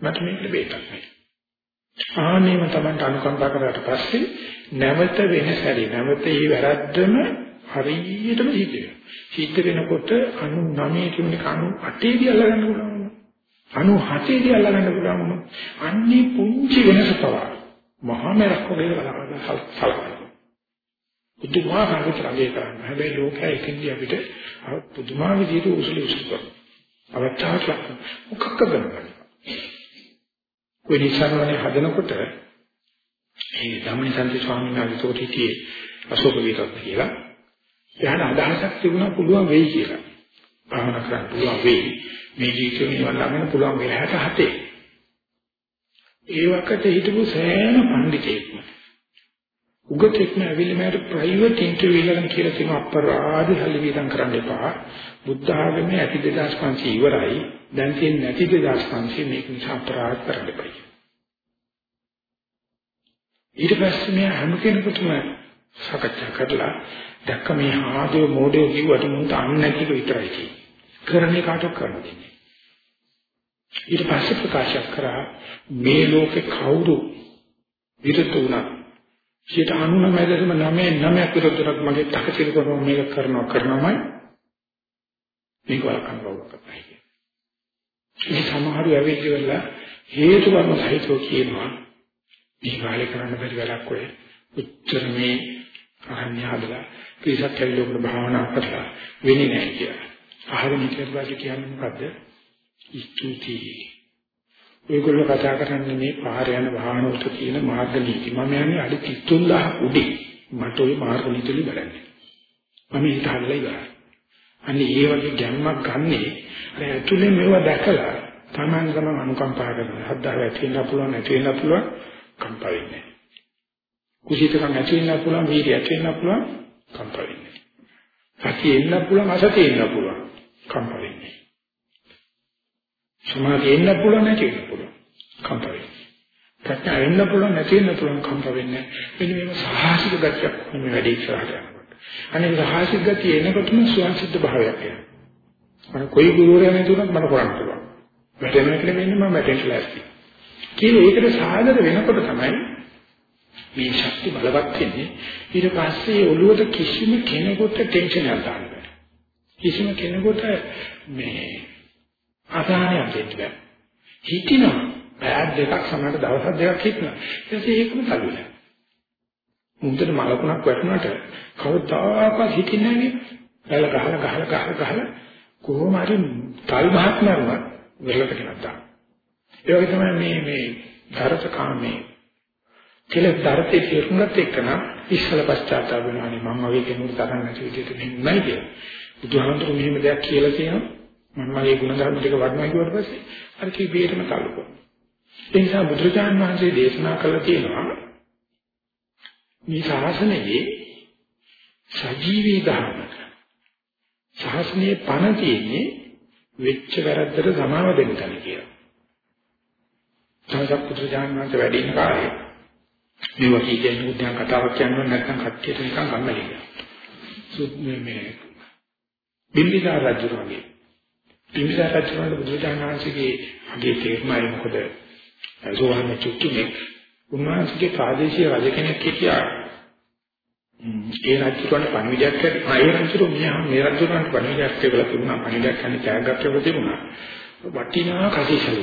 මට මේක බේතක් නැහැ. ආනේම Tamanට අනුකම්පා කරාට පස්සේ නැවත වෙන සැරේ නැවත මේ වැරද්දම හරියටම සිද්ධ වෙනවා. සිද්ධ වෙනකොට 99 කියන්නේ 98 දී අල්ලගන්න පුළුවන්. 97 දී අල්ලගන්න පුළුවන්. අන්නේ පුංචි වෙනස පවා මහා මෙරක් වගේ බලන්න සලකනවා. පුදුමාකාර විතරගේ කරන්නේ. හැබැයි ලෝකයේ එකින්දී අපිට පුදුමා විදිහට උසුලි උසුලි කරනවා. අවචාරක මොකක්ද කරන්නේ? કોઈ නිසනවනේ හදනකොට මේ ධම්මනිසන්ති ස්වාමීන් වහන්සේ තෝටිතියේ අශෝක විරත් කියලා එයාට අදහසක් තිබුණා පුළුවන් වෙයි කියලා. භාවනා කරන්න පුළුවන් වෙයි. මේ ජීවිතේ නිවන් ළඟන පුළුවන් වෙයි 67. ඒ වකට හිටපු සෑම පඬිතෙක්ම උගතෙක්ම ඇවිල්ලා මට ප්‍රයිවට් ඉන්ටර්විව් එකක් කියලා තියෙන අපරාධ හලි වේදම් කරන්න එපා. බුද්ධ ආගමේ ඇති 2500 ඉවරයි. දැන් තියෙන නැති 2500 මේක නිසා අපරාධ කරන්න එපා. ඊට පස්සේ මේ හැම කෙනෙකුටම සාකච්ඡා කරලා දැක්ක මේ ආදෝ මොඩේ කිව්වට මුන්ට අන්න නැතික විතරයි කියන්නේ. කරන්නේ කාටවත් කරන්න දෙන්නේ. ඊට පස්සේ ප්‍රකාශ කරා මේ ලෝකේ කවුරු විරුද්ධ වුණා 99.9 9ක් විරුද්ධයක් මගේ තකතිර කරනවා මේක කරනවා කරනවාමයි මේක වලකම් බවකටයි. මේ සමහරව ඇවිල්ලා හේතු වර්ම සහිතව කියනවා මේ කාලේ කරන්න බැරි වැඩක් ඔය උච්චර මේ අහන්නේ හදලා පිරිසක් ඇවිල්ලා භාවනා කරලා වෙන්නේ නැහැ කියලා. අහගෙන ඉතිරි කියන්නේ මොකද්ද? ස්තුතියි ඒගොල්ලෝ කතා කරන්නේ මේ පාර යන වාහනවලට තියෙන මාර්ග නීති. මම යන්නේ අඩි 33000 උඩින්. මට ওই මාර්ග නීති වලින් බලන්නේ. මම හිත හදලා ඉවරයි. අන්නේ ඒ වගේ ගැම්මක් ගන්නේ අර ඇතුලේ මේවා දැකලා Taman ගම අනුකම්පා කරන හද්දාව ඇති වෙන්න පුළුවන් නැති වෙන්න පුළුවන් කම්පා වෙන්නේ. කුසීතකම් ඇති වෙන්න පුළුවන් වීර්ය ඇති වෙන්න පුළුවන් කම්පා වෙන්නේ. සතිය එන්න පුළුවන් අසතිය එන්න පුළුවන් කම්පා වෙන්නේ. සමාධිය එන්න පුළුවන් නැති වෙන්න පුළුවන්. කම්ප වෙන්නේ. ප්‍රඥා එන්න පුළුවන් නැති වෙන්න පුළුවන් කම්ප වෙන්නේ. මෙන්න මේක සාහසික ගතියක් මේ වැඩි ඉස්සරහට යනකොට. අනේ සාහසික ගතිය එනකොටම ස්වයංසිද්ධ භාවයක් එනවා. මම කොයි ගුරුවරයා නැතුණත් මට කරන්න පුළුවන්. වැටෙනවා කියලා වෙන්නේ මම වැටෙන්න ලෑස්ති. කියලා ඒකට සාධර වෙනකොට තමයි මේ ශක්ති බලවත් වෙන්නේ. ඊට පස්සේ ඔළුවට කිසිම කෙනෙකුට ටෙන්ෂන් එකක් දාන්න බෑ. කිසිම කෙනෙකුට මේ අසහනයක් දෙන්න බෑ. හිතිනවා. පැය දෙකක් සමහර දවස් දෙකක් හිටනවා. ඊට පස්සේ ඒකම කලු නෑ. මුන්ට මලකුණක් වැටුණාට කවදාකවත් හිතින්නේ නැහැ නේ. ගහලා ගහලා ගහලා ගහලා කොහොම හරි තල් මහත් නරුවා වෙලකට ගෙනත් දාන්න. ඒ වගේ තමයි මේ මේ ධරතකාමී කියලා ධර්තේ තේරුම්ගත් එක්කන ඉස්සල පශ්චාත්තාප වෙනවානේ මම වගේ කෙනෙකුට තරන්න නැති විදිහට මෙන්නයි කියලා. බුදුහාමුදුරු මෙහෙම දෙයක් කියලා තියෙනවා. මම මගේ ගුණධර්ම ටික වඩනවා කියවට පස්සේ අර කීපේටම තල්ලු කරනවා. ඒ නිසා බුදුරජාණන් වහන්සේ දේශනා කළා තියෙනවා මේ ශාසනයේ සජීවී ධර්මක ශාසනයේ පණ තියෙන්නේ වෙච්ච වැරද්දට සමාව දෙන්න තන කියලා. සමහර පුදුරජාණන් වහන්සේ වැඩි ඉන්න කාලේ මේ වගේ කියන උද්‍යාන කතාවක් කියනවා නැත්නම් කට්ටියට නිකන් කම්මැලි. සුත් මේ මේ බිම්බිසාර රජු වගේ ඉන්දියා රජුන්ට බුදුචානන්සේගේ අගේ තේරුමයි. මොකද සෝවාන් චුක්තුනේ උන්වහන්සේගේ ප්‍රාදේශීය රජ කෙනෙක් හිටියා. ඒ රජුන්ට පණිවිඩයක් කරා ඒ රජුට මෙහා මේ රජුන්ට පණිවිඩයක් කියලා තිබුණා. පණිවිඩයක් කන්නේ ත්‍යාගයක් කියලා තිබුණා. වටිනා කටයුතු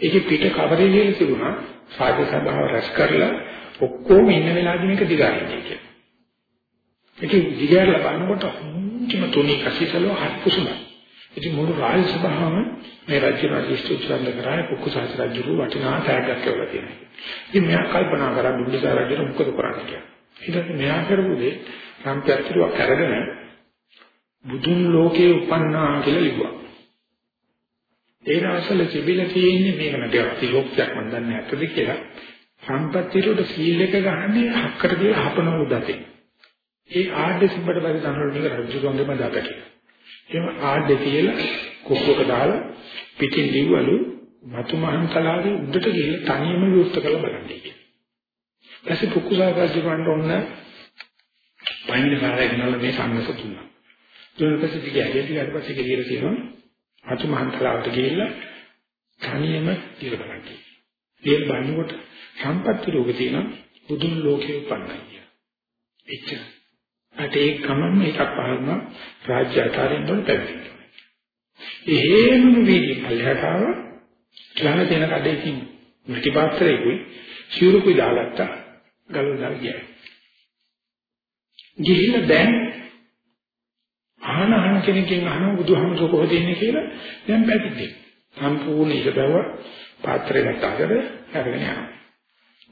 ඒකේ පිට කවරේ කියලා තිබුණා? සාධු සභාව රැස් කරලා ඔක්කොම ඉන්න වෙලාවෙදි මේක දිගාරින්නේ කියලා. ඒක දිගාරලා බලනකොට හුඟිම තුනී කසිසලෝ හත් කුසුමයි. ඉතින් මුළු රාජ සභාවම මේ රාජ්‍ය රාජ්‍යස්තු උත්සන්න කරා කුකුසාස රජු වටිනා තෑග්ගක් කියලා තියෙනවා. ඉතින් මෙයා කල්පනා කරා බුද්ධසා රජුට මොකද කරන්න කියලා. ඊට පස්සේ මෙයා කරපු දේ සම්ප්‍රත්‍රුවක් අරගෙන බුදුන් ලෝකේ උපන්නා කියලා ලිව්වා. ඒ දවස්වල තිබිලා තියෙන්නේ මේක නේද තිලෝක්යක් මන් දන්නේ නැත්තද කියලා. සම්පත්තියට සීල් එක ගහන්නේ හක්කට කියලා හපනවලු දතේ. ඒ ආඩේ සිබ්බට බරි තනවල මේක රජුගන්ගෙම දාගටි. එහෙම ආඩේ කියලා කොක්කක දාලා පිටින් දිව්වලු වතු මහන් කලාවේ උඩට ගිහින් තනියම විවෘත කරලා බලන්නේ කියලා. ඊපස්සේ පුකුසාකාරී වන්න ඕන පයින් කාරේ ගනලා මේ සම්මත තුනක්. ඊට පස්සේ දිග ඇවිත් ඊට පස්සේ ගෙලියට කියනවා වතු මහන් කලාවට ගිහිල්ලා තනියම ඉර බලන්නේ. ඒ බලනකොට සම්පත්ති රෝග තියෙන බුදුන් ලෝකේ උපන්නයි කිය. එච්චර. අට ඒ ගමන්ම එකක් පහළම රාජ්‍ය අතාරින්න ඕන පැවිදි. එහෙම වීදි පල්ලයට ආව ක්ලාන දෙන කඩේකින් මුටිපාත්‍රයකුයි සිවුරුකුයි දාගත්ත ගලවලා ගියා. ගිහිල්ලා දැන් ආන ආන කෙනකින් අහන බුදුහාමුදුරුවෝ කොහෙද ඉන්නේ කියලා දැන් පැතිද්දේ. සම්පූර්ණ ඉර බව පාත්‍රයකට අගර අරගෙන යනවා.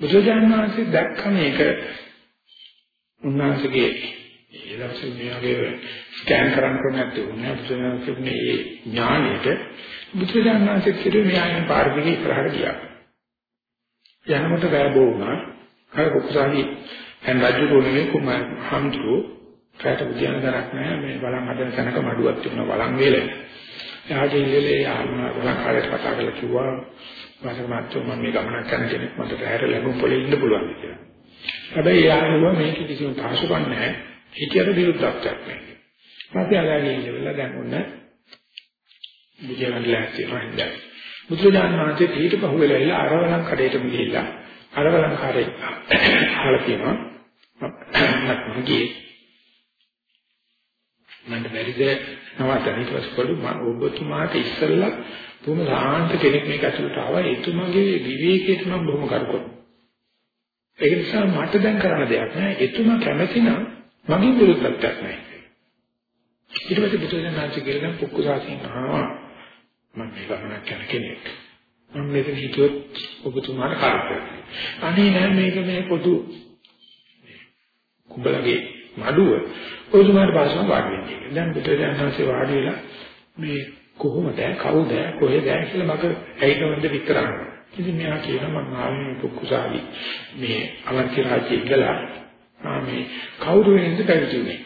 බුදුජානක වහන්සේ දැක්ක මේක උන්වහන්සේගේ ඒ දවසේ මේ වගේ ස්කෑන් කරන්න කරන්නේ නැත්තේ උන්නේ බුදුසසුනේ මේ ඥානෙට බුදුසසුනාංශෙත් කිරුවේ මෙයාගෙන පාර දිගේ ඉස්සරහට ගියා. යනකොට වැයබෝ වුණා. අර කුසාවි දැන් රජු කොනේ කුමාර හම්තුරු කාට බුදියන දරක් නැහැ මේ බලන් හදන තැනක මඩුවක් තිබුණා බලන් වේලේ. එයාට ඉල්ලේ ආවම බලන් කාලේ කතා කරලා කිව්වා වාසක මාත්‍ර මම මේ ගමනක් කරන කෙනෙක් මට පැහැර ලැබුම් පොලේ ඉන්න පුළුවන් කියලා. හැබැයි එයා මේක කිසිම පහසුකම් නැහැ. හිතියට විරුද්ධත්වයක් නැහැ. අපි අගාගේ ඉඳලා දැන් ඔන්න බුදියන් ලෑස්තිනවා හින්දා. බුදුරජාණන් වහන්සේ ඊට පහුවෙලා ඉලා අරවලන් කඩේටම ගිහිල්ලා අරවලන් කාරේ අහලා කියනවා මම ගියේ. මන්ට බැරිද? නවත්තන්න ඊට පස්සේ පොඩු ඔබතුමාට ඉස්සෙල්ලා බොහොම සාන්ත කෙනෙක් මේක ඇතුළට ආවා. එතුමගේ විවේකයට මම බොහොම කරු කරනවා ඒක නිසා මට දැන් කරන්න දෙයක් නැහැ. එතුමා කැමති නම් මගේ විරුද්ධත්වයක් නැහැ ඊට පස්සේ බුදුරජාණන් කියලා පුක්කුසාසින් ආවා. මම මේ ගමනක් යන කෙනෙක්. මම මෙතන හිතුවොත් ඔබතුමාට කරදරයි අනේ නෑ මේක මේ පොදු කුඹලගේ මඩුව. ඔබතුමාට භාෂාව වාඩි වෙන්නේ. දැන් බුදුරජාණන් වහන්සේ වාඩි වෙලා මේ කොහොමද? කවුද? කොහෙද? කියලා මට ඇයිකවන්ද විතර කරනවා. ඉතින් මෙයා කියනවා මම ආවේ කුකුසාවි මේ අවන්ති රාජ්‍යයේ ඉඳලා ආ මේ කවුරු වෙනද පැවිදිුනේ.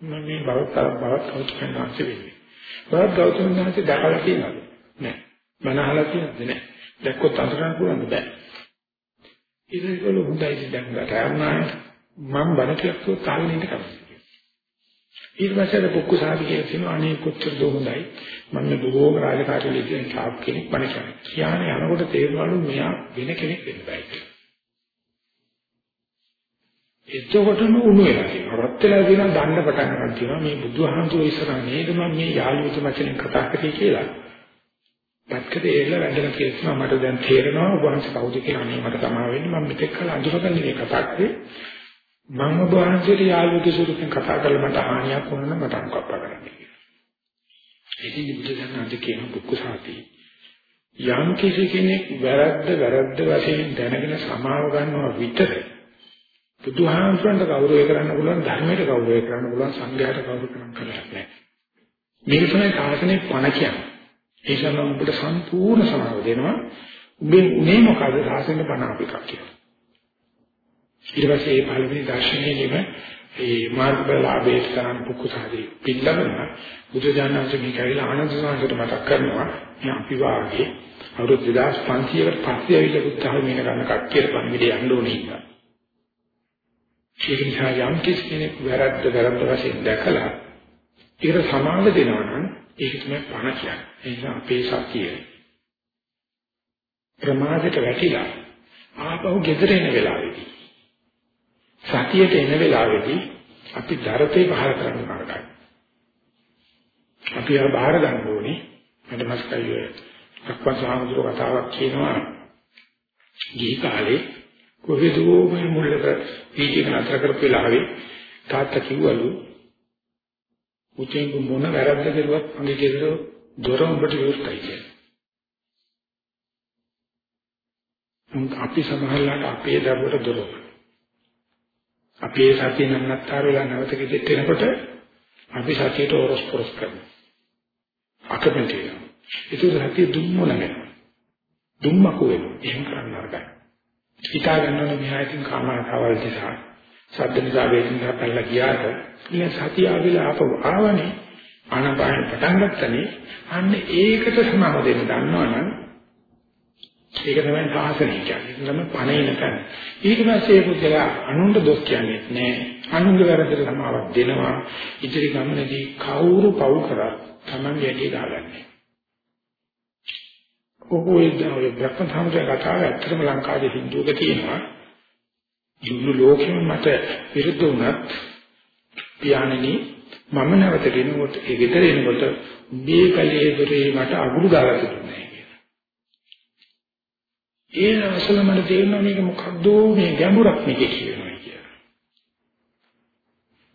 මම මේ බවත් බවත් කවුරුන් නැන්සේ වෙන්නේ. බවත් ගෞතම නැන්සේ දැකලා තියෙනවද? නෑ. මම අහලා තියෙනවද? නෑ. දැක්කොත් අඳුරන්න පුළුවන්ද බෑ. ඉතින් ඒගොල්ලෝ හොඳයි දැන් ගන්න මම බණ කියක්කෝ කාලේ ඉඳ කරන්නේ. ඊට පස්සේ පොක්කු සාපි කියලා කියනවා අනේ කොච්චර දෝ හොඳයි. මම මේ බොහෝම රාජකාරී ලියන තාප් කෙනෙක් බණ කියන්නේ. කියන්නේ යනකොට තේරෙනවලු මෙයා වෙන කෙනෙක් වෙන්න බෑ කියලා. එතකොටම උණු වෙලා තියෙනවා. රත් වෙලා තියෙනවා දන්න පටන් ගන්න තියෙනවා. මේ බුදුහාමුදුරුවෝ ඉස්සරහ නේද මම මේ යාළුවෝ තුමචෙන් කතා කරේ කියලා. පැත්තට ඒල වැඳලා කියනවා මට දැන් තේරෙනවා ඔබ වහන්සේ කවුද කියලා අනේ මට තමා වෙන්නේ මම මෙතෙක් කල අඳුරගන්නේ මේ කතා කරේ මම ඔබ වහන්සේට යාළුවෙකුගේ සුරුකින් කතා කරලා මට හානියක් වුණා නම් මට අනුකම්පා කරන්න කියලා. ඉතින් බුදුසසුන කියන දුක්ඛසාති යම් කිසි කෙනෙක් වැරද්ද වැරද්ද වශයෙන් දැනගෙන සමාව ගන්නවා විතර බුදුහාමුදුරන්ට ගෞරවය කරන්න පුළුවන් ධර්මයට ගෞරවය කරන්න පුළුවන් සංඝයාට ගෞරව කරන්න කරන්නේ නැහැ. මේක තමයි සාසනේ පණ කියන්නේ. ඒ නිසා මම ඔබට සම්පූර්ණ සමාව දෙනවා. උඹේ උනේ මොකද සාසනේ පණ අපිට කියලා. ඊට පස්සේ මේ පළවෙනි දර්ශනයේම ඒ මාර්ගඵලලාභයේ කරන් පුකුසාදී පිළිලබන බුදුජානක මේ කියලා ආනන්ද සාංශයට මතක් කරනවා මේ අපි වාගේ අවුරුදු 2500කට පස්සේ ඇවිල්ලා බුද්ධ ධර්මයෙන් ගන්න කට්ටියට පණිවිඩය යන්න ඕනේ ඉන්නවා. ඒක නිසා යම් කෙනෙක් වැරද්ද වැරද්ද වශයෙන් දැකලා ඒකට සමාව දෙනවා නම් ඒක තමයි පණ කියන්නේ. ඒ නිසා අපේ සතිය ප්‍රමාදයට වැටිලා ආපහු ගෙදර එන වෙලාවේදී සතියට එන වෙලාවේදී අපි ධරතේ පහල කරන්න නරකයි. අපි අර බාහිර ගන්න ඕනේ. මට මස්කයි අක්පන් සාමුද්‍ර කතාවක් කියනවා. ගිහි කාලේ කොහෙදෝ මේ මුල්ලක පීචික නතර කරපු වෙලාවේ තාත්තා කිව්වලු උචෙන් මොන වැරද්ද කරුවත් මගේ ගෙදර දොර උඹට විවෘතයි කියලා. අපි සමහරවිට අපේ දරුවට දොර අපේ සතිය නන්නත්තර වෙලා නැවත කිදෙත් වෙනකොට අපි සතියට ඔරස් පොරස් කරනවා. අකමැති වෙනවා. ඒක සතිය දුම්මන වෙනවා. දුම්මකු වෙනවා. එහෙම කරන්න අරගන්න. හිතා ගන්නවනේ මෙහා ඉතින් කාමනාවල් නිසා සද්ද නිසා වේදිනා පැනලා ගියාට මේ සතිය ආවිලා ආපහු ආවනේ ආනපාන පටන් ගත්තනේ අන්න ඒකට සමාව දෙන්න දන්නවනම් ඒක තමයි සාසනය කියන්නේ. තමයි පණේන තැන. ඊට පස්සේ ඒ පුද්ගලයා අනුන්ට දොස් කියන්නේ නැහැ. අනුන්ගේ වැරද්දට සමාවක් දෙනවා. ඉදිරි ගමනේදී කවුරු පව් කරා Taman යටි දාගන්නේ. ඔහොේ දවල් බ්‍රහ්මධර්මයේ කතාව ඇත්තටම ලංකාවේ හින්දුවක තියෙනවා. මුළු ලෝකෙම මට විරුද්ධ වුණත් පියාණනි මම නැවත ගෙනුවොත් ඒ ගෙදර එනකොට මේ කලේ දොරේ මට අගුරු දාලා තිබුණේ ඒ දවස්වල මට තේරෙනවා මේක මොකක්ද මේ ගැඹුරක් මේකේ කියනවා කියලා.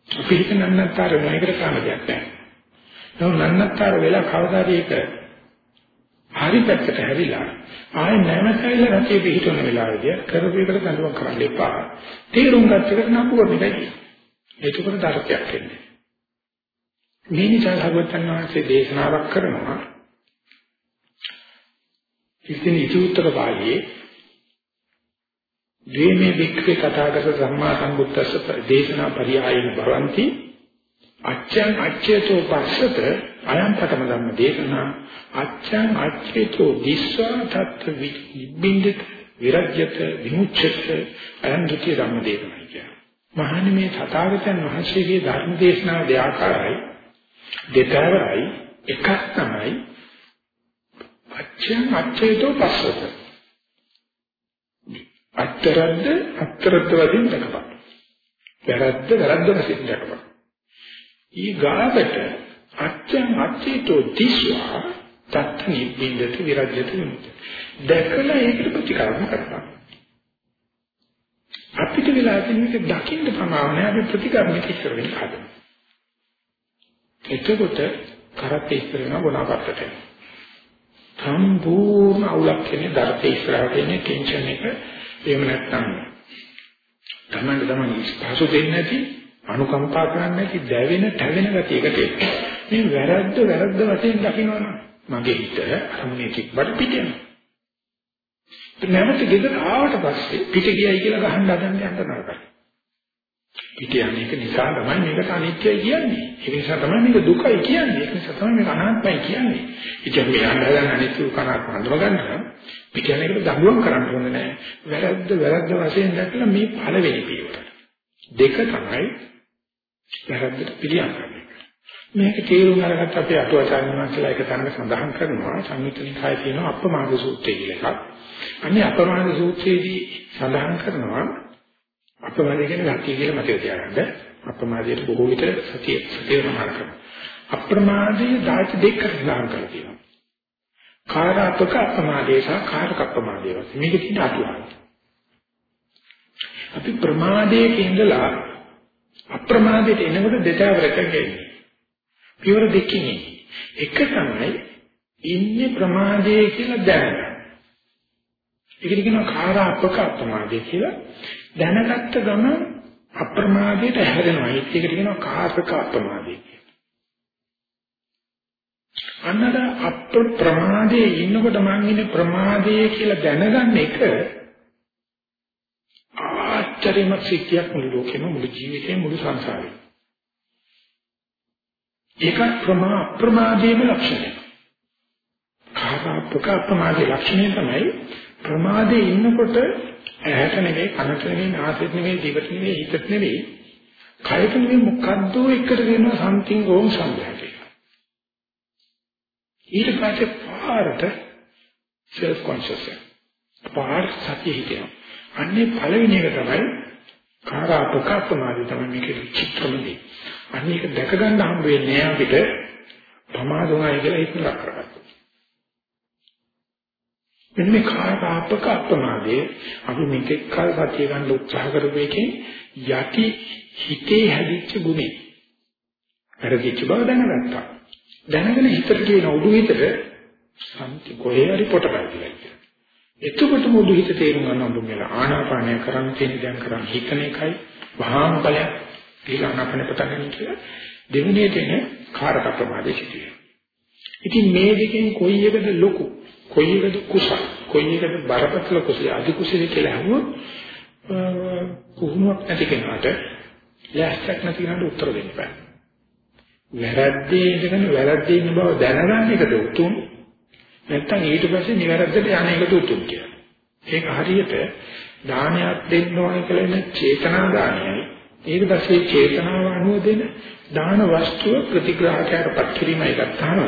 අපි හිතන නන්නතර නොයකට කාම දෙයක් නැහැ. නෝ නන්නතර වෙලා කවදාද ඒක හරි පැත්තට හැරිලා ආයෙ නැවතයිලා රැකේ පිහිටවන වෙලාවේදී කරපු එකට දඬුවම් කරන්න එපා. තීරුම් ගන්න එක නපුව මෙතනයි. ඒකකට ධර්මයක් වෙන්නේ. මේ නිසා භගවතුන් වහන්සේ දේශනාවක් කරනවා ඉතින් ඉති උත්තර පාළියේ ද්වේමේ වික්ඛේ කථාගත සම්මා සම්බුද්දස්ස දේශනා පරියායන භවಂತಿ අච්ඡං අච්ඡේතෝ පස්සත අයං පඨම ධම්ම දේශනා අච්ඡං අච්ඡේතෝ දිස්වා තත් විබ්බින්දිත විරජ්‍යත විමුච්ඡත අයං ဒ ුතිය ධම්ම දේශනා කියන්නේ. මහණනි මේ තථාගතයන් වහන්සේගේ ධර්ම දේශනාව දෙආකාරයි දෙතරයි එකක් තමයි අච්ඡං අච්ඡේතෝ පස්සත අත්තරද්ද අත්තරද්ද වශයෙන් දක්වපන්. වැරද්ද වැරද්ද වශයෙන් දක්වපන්. ඊ ගාවට අච්ඡං අච්චේතෝ දිස්වා තත් නිබ්බින්දත විරජ්‍යත විමුක්ත. දැකලා ඒකට ප්‍රතිකාරම කරපන්. අපිට වෙලා තියෙන දකින්න ප්‍රමාණය අපි ප්‍රතිකරණය ඉස්සර වෙන්න හදනවා. එතකොට කරත් ඉස්සර වෙන ගුණාපත්තට. සම්පූර්ණ අවුලක් කියන්නේ දර්ථේ ඉස්සරහට එන්නේ ටෙන්ෂන් එක එහෙම නැත්නම් තමන්ට තමන් පහසු දෙන්නේ නැති අනුකම්පා කරන්නේ නැති දැවෙන තැවෙන ගතියකට මේ වැරද්ද වැරද්ද වශයෙන් දකින්නවනම් මගේ හිත අරමුණේ කිව්වට පිටින් නැවත ගෙදර ආවට පස්සේ පිට ගියයි කියලා ගහන්න හදන්න යන්න නරකයි. පිට යන්නේ ඒක නිසා තමයි මේකට අනිත්‍යයි කියන්නේ. ඒ නිසා තමයි මේක දුකයි කියන්නේ. ඒක නිසා තමයි මේක අනාත්මයි කියන්නේ. ඉතින් මේ යන්න හදන අනිත්‍ය කනක් හඳුන ගන්න පිටියන එකට දඬුවම් කරන්න ඕනේ නැහැ. වැරද්ද වැරද්ද වශයෙන් දැකලා මේ පළවෙනි පියවර. දෙක තමයි වැරද්දට පිළියම් කරන්නේ. මේක තේරුම් අරගත්ත අපේ අටුවාචාර්ය වහන්සේලා එක තැනක සඳහන් කරනවා සංයුත්නිකායේ තියෙන අප්‍රමාද සූත්‍රය කියලා එකක්. අනේ අප්‍රමාද සූත්‍රයේදී සඳහන් කරනවා අප්‍රමාද කියන්නේ ලක්කිය කියලා මතක තියාගන්න. අප්‍රමාදයට බොහෝ විට සතිය සතිය සමාන කරනවා. අප්‍රමාදයේ දායක දෙකක් සඳහන් කරලා තියෙනවා. කාරාපක අප්‍රමාදේ සහ කාරක අප්‍රමාදේ වශයෙන් මේක තියෙන අතුවාද. අපි ප්‍රමාදයේ ඉඳලා අප්‍රමාදයට එනකොට දෙතාවරක ගෙන්නේ. පියවර දෙකකින් එක තමයි ඉන්නේ ප්‍රමාදයේ කියලා දැනගන්න. ඒකට කියනවා කාරාපක අප්‍රමාදේ කියලා දැනගත්ත ගමන් අප්‍රමාදයට හැරෙනවා. ඒකට කියනවා කාරක අප්‍රමාදේ කියලා. අන්නර අප ප්‍රමාදයේ ඉන්නකොට මං ඉන්නේ ප්‍රමාදයේ කියලා දැනගන්න එක ආශ්චර්යමත් සිද්ධියක් මුළු ලෝකෙම මුළු ජීවිතේම මුළු සංසාරෙම. ඒක ප්‍රමා ප්‍රමාදයේම ලක්ෂණය. කාපක ප්‍රමාදයේ ලක්ෂණය තමයි ප්‍රමාදයේ ඉන්නකොට ඇහැට නෙවෙයි කනට නෙවෙයි නාසයට නෙවෙයි දිවට නෙවෙයි හිතට නෙවෙයි කයට නෙවෙයි මොකද්ද එකට දෙනවා something wrong somewhere ඊට පස්සේ පාරට self conscious පාර සතිය හිතෙනවා. අන්නේ පළවෙනි එක තමයි කාරාපක ප්‍රමාදය තමයි මේකේ චිත්‍රමදී. අන්න ඒක දැක ගන්න හම්බ වෙන්නේ අපිට ප්‍රමාදුණයි කියලා හිතලා කරගත්තා. මෙන්න මේ කාරාපක ප්‍රමාදයේ අපි මේක කල් සතිය ගන්න උත්සාහ කරපු එකෙන් යටි හිතේ හැදිච්ච ගුණේ. අරදිච්ච බව දැනගත්තා. දැනගෙන හිතට කියන උඩු හිතට සම්ති කොහේ හරි පොට පැතිලා කියලා. එතකොට මුදු හිත තේරුම් ගන්න උඹ මෙලා ආනාපානය කරන් තියෙන දැන් කරන් හිතන එකයි වහාම බලයක් කියලා ආනාපාන පටන් කියලා දෙවෙනියට එන කාරක ප්‍රමාදේ සිටියේ. ඉතින් මේ දෙකෙන් කොයි එකද ලොකු කොයි එකද කුසල කොයි එකද බරපතල කුසල අධි කුසල කියලා අහුවොත් පුහුණුවක් නැති කෙනාට ලෑස්තියක් නැති කෙනාට උත්තර දෙන්න බෑ. වැරද්දේ ඉඳගෙන වැරද්දේ ඉන්න බව දැනගන්න එකද උතුම් නැත්නම් ඊට පස්සේ නිවැරද්දට යන එකද උතුම් කියලා. ඒක හරියට දානයක් දෙන්න ඕන කියලා ඉන්න චේතනා දානයයි ඊට පස්සේ චේතනාව අනුව දෙන දාන වස්තුව ප්‍රතිග්‍රාහකයට පත් කිරීමයි ගත්තාම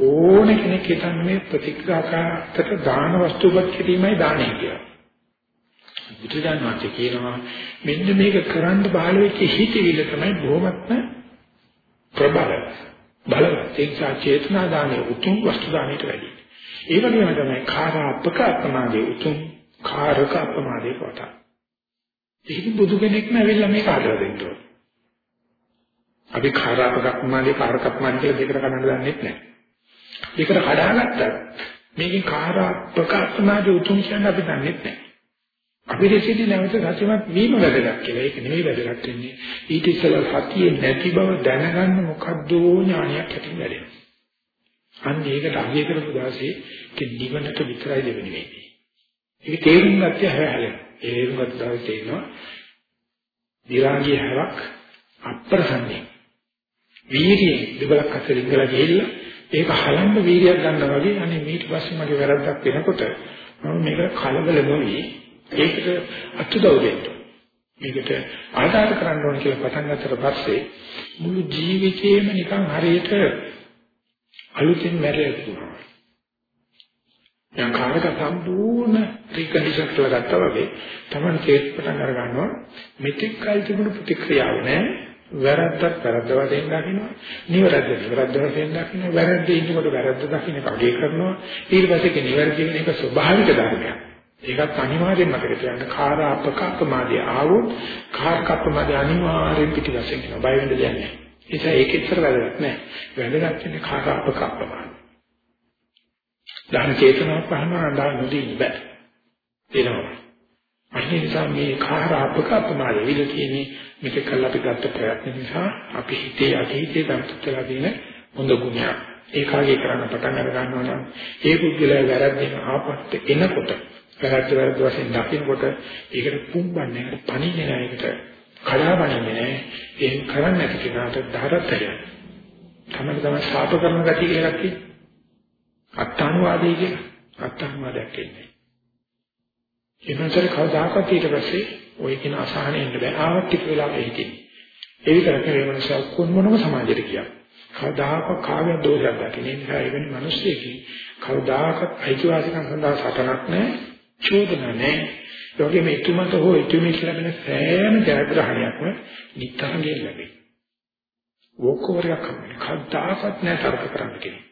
ඕන කෙනෙක් හිතන්නේ ප්‍රතිග්‍රාහකට දාන වස්තුව පත් කිරීමයි දානය කියලා. බුදුදන්වාට කියනවා මෙන්න මේක කරන්න බාල වෙච්ච හිතවිල්ල තමයි බොහොමත්ම ප්‍රබල බලවත් ඒ නිසා චේතනා දානයේ උතුම් වස්තු දානයට වැඩි. ඒ වගේම තමයි කාරාපක අපමාදයේ උතුම් කාරක අපමාදයේ කොට. ඒක බුදු කෙනෙක්ම ඇවිල්ලා මේක හදලා දෙන්න ඕනේ. අපි කාරාපක අපමාදයේ කාරක අපමාදයේ කියලා දෙකට කඩන්න දන්නේ නැහැ. දෙකට කඩාගත්තා මේකේ කාරාපක අපමාදයේ උතුම් කියන්නේ අපි දන්නේ නැහැ. අපිරිසිදි නැවත සත්‍යමත් වීම වැදගත් කියලා. ඒක නෙවෙයි වැදගත් වෙන්නේ. ඊට ඉස්සෙල්ලා සතියේ නැති බව දැනගන්න මොකද්ද ඥානයක් ඇති වෙන්නේ. අන්න ඒකට අගය කරපු දාසේ ඒක නිවනට විතරයි දෙවෙනි වෙන්නේ. ඒක තේරුම් ගත්තේ හැහැලෙන. ඒකම තමයි තේරෙනවා. දිරාගිය හැවක් අප්‍රසන්නේ. වීර්යයෙන් දෙබලක් අතර ඉඳලා ගිහිල්ලා ඒක හලන්න වීර්යයක් ගන්නවා වගේ අනේ ඊට පස්සේ මගේ වැරද්දක් වෙනකොට මම මේක කලබල නොවි ඒකට අත්දැව දෙන්න. මේකට ආදාර කරන්න ඕන කියලා පටන් ගත්තට පස්සේ මුළු ජීවිතේම නිකන් හරියට අලුතෙන් මැරෙලා තිබුණා. යම් කාර්යක සම්පූර්ණ රීකන්ඩිෂන් කරලා ගත්තා වගේ තමයි තේස් පටන් අර ගන්නවා. මෙතෙක් කල් තිබුණු ප්‍රතික්‍රියාව නෑ. වැරද්දක් වැරද්ද වශයෙන් දකින්නවා. නිවැරද්ද නිවැරද්ද වශයෙන් දකින්නවා. වැරද්ද ඉන්නකොට වැරද්ද දකින්න කඩේ කරනවා. ඊට පස්සේ ඒක නිවැරදි වෙන එක ස්වභාවික ධර්මයක්. ඒකත් අනිවාර්යෙන්ම මතක තියාගන්න. කාර අපකප්පමාදී ආවොත් කාර කප්පමාදී අනිවාර්යෙන් පිටිවසෙන් කියනවා. බය වෙන්න දෙයක් නෑ. ඒක ඒකෙච්චර වැදගත් නෑ වැදගත් වෙන්නේ කාර අපකප්පමාදී දාන චේතනාවක් පහනවා දාන නොදී බෑ. එනවා. අනිත් නිසා මේ කාහාරාපක අපමාදේ විල කියන්නේ මේක කල් අපි ගත්ත ප්‍රයත්න නිසා අපි හිතේ අතීතයේ දම්පතලා දින හොඳ ගුණයක්. ඒකාගේ කරන්න පටන් අර ගන්නවා නම් ඒ පුද්ගලයා වැරද්දෙන ආපත්ත එනකොට වැරද්ද වැරද්ද වශයෙන් දකින්නකොට ඒකට පුම්බන්නේ ඒකට පණින්නේ නැහැ ඒකට කඩාවන්නේ නැහැ. එහෙන් කරන්නේ නැති කෙනාට ධාරතය. තමයි තමයි ශාප කරන ගතිය කියලා කිව්වේ. අත්තානුවාදය කියලා අත්තානුවාදයක් එන්නේ. එනතර කවදාකවත් ඊට පස්සේ ওই කියන අසහනෙ ඉන්න බෑ. ආවත් ටික වෙලාවක හිටින්නේ. ඒ විතරක් නෙවෙයි මනස ඔක්කොම මොනම සමාජයට කියන්නේ. කවදාකවත් කාගේ දෝෂයක් දකින්නේ නැහැ. එවැනි මිනිස්සෙකි කවදාකවත් අයිතිවාසිකම් සඳහා සටනක් නැහැ. චෝදනා නැහැ. ඒ වගේම ඊතුමත හෝ ඊතුමි කියලා වෙන සෑම ජයග්‍රහණයක්ම නිතරම ලැබෙයි. වෝකෝරයක් කම්මයි. කවදාකවත් නැහැ තරක කරන්න කෙනෙක්.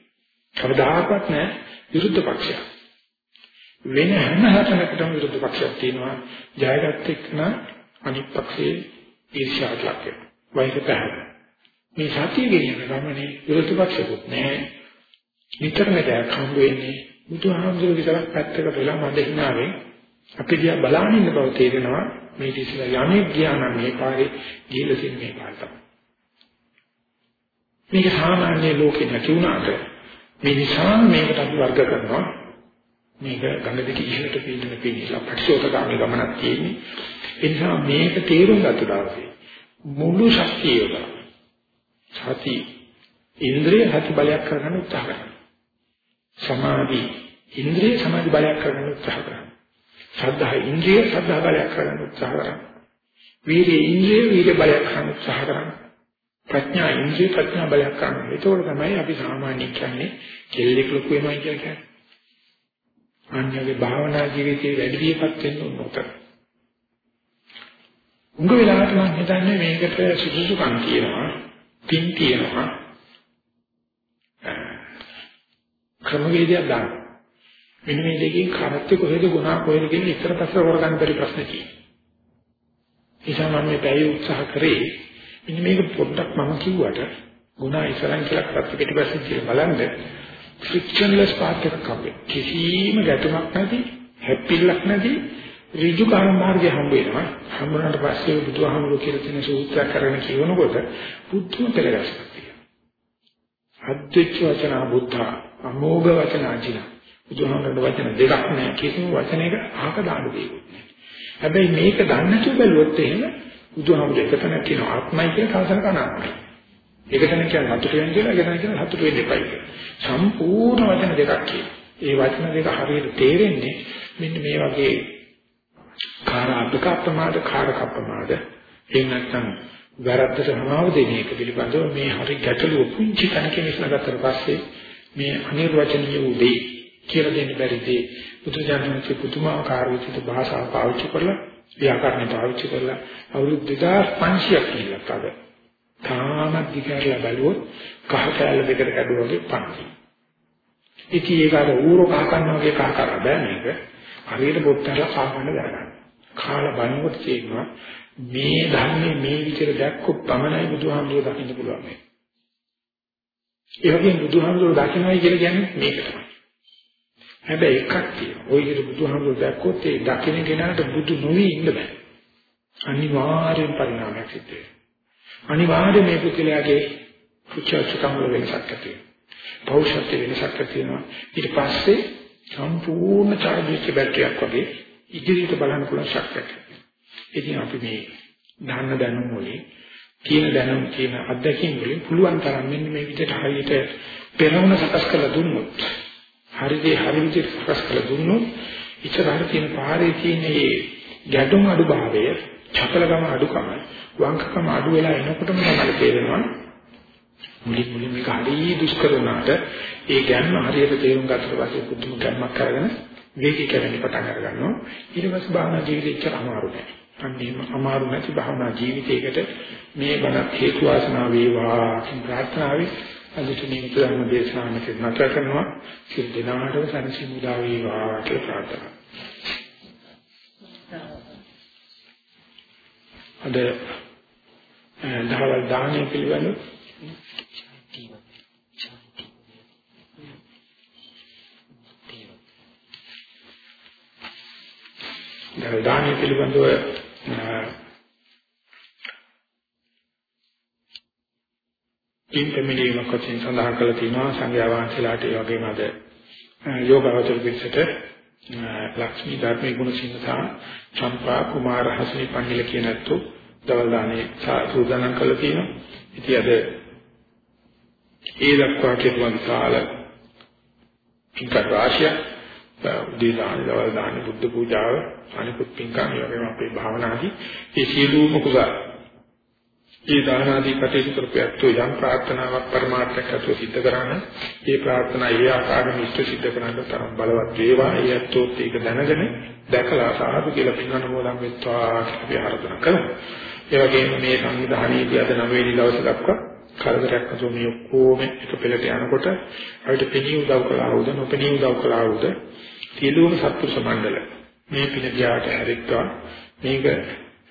කවදාකවත් නැහැ විරුද්ධ පක්ෂයක්. වෙන හැම හතරකටම විරුද්ධ පක්ෂයක් තියෙනවා. ජයගත් එක්කන අනිත් පක්ෂයේ ඊර්ෂ්‍යාවට ලක් වෙනවා. වෛර පැහැර. මේ සතිය ගෙනියන ගමනේ විරුද්ධ පක්ෂකුත් නැහැ. නිතරම දැක් හම්බ වෙන්නේ බුදුහාමුදුරු විතරක් පැත්තකට වෙලා මඳ හිනාවෙන් අපි දිහා බලාගෙන ඉන්න බව තේරෙනවා. මේ ඉතිසලා යන්නේ ගියා නම් මේ පාරේ ගිහලා තියෙන මේ පාර තමයි. මේක සාමාන්‍ය ලෝකේ නැති වුණාට මේ නිසා මේකට අපි වර්ග කරනවා මේක ගඟ දිග ඉහළට පීනන පිළිලා ප්‍රතිශෝධකාමී ගමනක් තියෙන්නේ ඒ නිසා මේක තේරුම් ගත්ත දවසේ මුළු ශක්තිය යොදලා සති ඉන්ද්‍රිය සති බලයක් කරගන්න උත්සාහ කරනවා සමාධි ඉන්ද්‍රිය සමාධි බලයක් කරගන්න උත්සාහ කරනවා ශ්‍රද්ධා ඉන්ද්‍රිය ශ්‍රද්ධා බලයක් කරගන්න උත්සාහ කරනවා වීර්ය ඉන්ද්‍රිය වීර්ය බලයක් කරගන්න උත්සාහ කරනවා ප්‍රඥා ඉන්ද්‍රිය ප්‍රඥා බලයක් ගන්න. ඒකෝල තමයි අපි සාමාන්‍ය කියන්නේ කෙල්ලෙක් ලොකු වෙනවා කියලා කියන්නේ. අන්‍යගේ භාවනා ජීවිතේ වැඩි වියපත් වෙන්න ඕනත. උඟ වෙලාවට මම හිතන්නේ මේකට සුසුසුකම් කියනවා, පින් කියනවා. ක්‍රමවේදයක් දාන්න. මෙන්න මේ දෙකෙන් කරත්ත කොහෙද ගුණා කොහෙද කියන ඉතර පස්ස හොරගන්න බැරි ප්‍රශ්න තියෙනවා. ඒ නිසා මම මේ පැය උත්සාහ කරේ මෙන්න මේක පොඩ්ඩක් මම කිව්වට ගුණා ඉස්සරහින් කියලා කරත් පිටිපස්සේ කියලා බලන්න ෆ්‍රික්ෂන්ලස් පාත් එකක් අපේ. කිසිම ගැටුමක් නැති හැප්පිල්ලක් නැති ඍජු කාම මාර්ගය හම්බ වෙනවා. හම්බුනාට පස්සේ බුදුහාමුදුරුවෝ කියලා තියෙන සූත්‍රය කරගෙන කියනකොට බුද්ධම පෙරගස්සක් තියෙනවා. අද්විච්ච වචන බුද්ධ අමෝඝ වචන අජින බුදුහාමුදුරුවෝ වචන දෙකක් නෑ කිසිම වචනයක අහක දාන්න දෙයක් නෑ හැබැයි මේක දන්නේ නැතුව බැලුවොත් එහෙම බුදුහාමුදුර එක තැනක් කියන ආත්මයි කියන කල්පන කනාත්මයි. එක තැනක් කියන හතුට වෙන කියලා එක තැනක් කියන හතුට වෙන්න එපයි කියලා. සම්පූර්ණ වචන දෙකක් කියන. ඒ වචන දෙක හරියට තේරෙන්නේ මෙන්න මේ වගේ කාරාපක අප්‍රමාද කාරක අප්‍රමාද එහෙම නැත්නම් වැරද්දට සමාව දෙන එක පිළිබඳව මේ හරි ගැටලුව පුංචි තැනකින් ඉස්සරහට පස්සේ මේ අනිර්වචනීය උදේ කියලා දෙන්න බැරි දේ බුදුජානක පුතුමාකාර විදිහට භාෂාව පාවිච්චි කරලා ව්‍යාකරණ පාවිච්චි කරලා අවුරුදු 2500ක් ඉන්නත් අද තාමත් දිගටලා බලුවොත් කහ කැල දෙකට කැඩුවා වගේ පන්ති. ඉතින් ඒක අර ඌරෝ කහ කනවා වගේ කහ කර බෑ මේක. හරියට පොත්තලා කහ ගන්න දරගන්න. කාලා බලනකොට තේරෙනවා මේ ධර්මයේ මේ විදිහට දැක්කොත් පමණයි බුදුහාමුදුරුවෝ දකින්න පුළුවන් මේ. ඒ වගේම බුදුහාමුදුරුවෝ දකින්නයි කියලා කියන්නේ මේක තමයි. හැබැයි එකක් තියෙනවා. ওই විදිහට බුදුහාමුදුරුවෝ දැක්කොත් ඒ දකින්න කෙනාට බුදු නොවි ඉන්න බෑ. අනිවාර්යෙන් පරිණාමයක් සිද්ධ වෙනවා. අනිවාර්යෙන් මේ පුද්ගලයාගේ කුචචකම් වල වෙනසක් ඇති වෙනවා. පෞෂත්ව වෙනසක් ඇති වෙනවා. ඊට පස්සේ සම්පූර්ණ චාර්ජ් බැටරියක් වගේ ඉදිරියට බලන්න පුළුවන් ශක්තියක්. ඉතින් අපි මේ දාන්න දැනුම් වලින් කියන දැනුම් කියන අත්දැකීම් වලින් පුළුවන් තරම් මෙන්න මේ විදිහට හරියට පෙරවන සකස් කරලා දුන්නොත් හරිදී හරි විදිහට සකස් කරලා දුන්නොත් ඉස්සරහට තියෙන පාරේ තියෙන මේ ගැටුම් අඩුභාවය, චපලකම අඩුකම, වංකකම අඩු වෙලා එනකොටම තමයි තේරෙනවා. මුලින් මුලින් මේක හරිය දුෂ්කර වුණාට ඒ ගැම්ම හරියට තේරුම් ගත්තට පස්සේ පුදුම ගැම්මක් කරගෙන වේගය කැවෙන්න පටන් අර ගන්නවා ඊට පස්සේ භාවනා ජීවිතේ ඉච්චර අමාරු නෑ අන්නේම අමාරු නැති භාවනා ජීවිතයකට මේ බණ හේතු වාසනා වේවා කියන ප්‍රාර්ථනාවයි අදට මේ ධර්ම දේශනාවට නතර කරනවා සිල් දිනාටම සනසිමුදා වේවා කියලා ප්‍රාර්ථනා අද දහවල් දානය පිළිබඳව දානය පිළිබඳව ඉන්ටර්මීඩියට් වශයෙන් සඳහන් කරලා තිනවා සංඝයා වහන්සේලාට ඒ වගේම අද යෝගාවචර පිළිසෙට ලක්ෂ්මී ධර්මයේ ගුණ සින්දා චම්පා කුමාර හසනි පන්නිල කියන අතු දවල් දානේ සූදානම් කරලා තියෙනවා. ඉතින් අද ඒ දක්වා කියන කාල පිටක රාශිය උදේ දාන දවල් දාන බුද්ධ පූජාව අනිකුත් පින්කම් වගේම අපේ භාවනාදී ඒ සියලුම කුසල ඒ දාන ආදී කටයුතු කරපියත්තු යම් ප්‍රාර්ථනාවක් පරමාර්ථයක් අතුව සිද්ධ කරන්න ඒ ප්‍රාර්ථනා ඒ ආකාරයෙන් ඉෂ්ට සිද්ධ කරන්න තරම් බලවත් වේවා. ඒ අත්ෝත් ඒක දැනගෙන දැකලා සාහතු කියලා පින්නන මොලම් වෙත්වා කියලා ආරාධනා කරමු ඒ වගේම මේ සංවිධානයේදී අද 9 වෙනි දවසේ දක්වා කරදරයක් නැතුව මේ ඔක්කොම එක පෙළට යනකොට අපිට පෙනී උදව් කළා වුද නොපෙනී උදව් කළා වුද සියලුම සත්පුරුෂ මණ්ඩල මේ පින දිහාට හැරිත්වා. මේක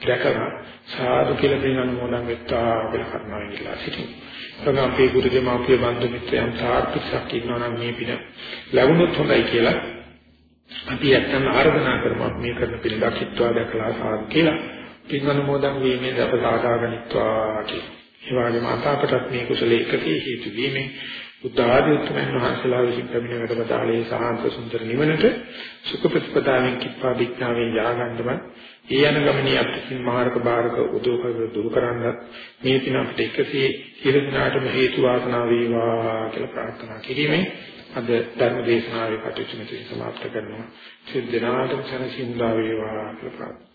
දැකලා සාදු කියලා දෙන අනුමෝදන් වෙත්තා කියලා කරනවා කියලා සිටිනවා. එතන අපේ ගුරු දෙමාපිය බන්දු මිත්‍රයන් තාර්ථිකක් ඉන්නවා නම් මේ පින ලැබුණොත් හොඳයි කියලා අපි ඇත්තම ආරාධනා කරමු මේ කරන පින දක්ිත්වා දැකලා සාදු කියලා පින් අනුමෝදන් වීමේ දප සාදාගනිත්වා කියලා. ඒ වගේම අතාපටත් මේ කුසලයේ එකකී හේතු වීමෙන් බුද්ධ ආදී උතුම්යන් වහන්සේලා විසින් පැමිණ වැඩවදාලේ සාහන්ත සුන්දර නිවනට සුඛ ප්‍රතිපදාවෙන් කිප්පා විඥාවෙන් යාගන්නම ඒ යන ගමනේ අපිට මාර්ග බාරක උදව් කර දුරු කරන්න මේ පින අපිට එකසේ ඉරදිනාටම හේතු වාසනා වේවා කියලා ප්‍රාර්ථනා කිරීමෙන් අද ධර්ම දේශනාවේ කටයුතු මෙතන සමාප්ත කරනවා. සිල් දිනාටම සනසින්දා වේවා කියලා ප්‍රාර්ථනා.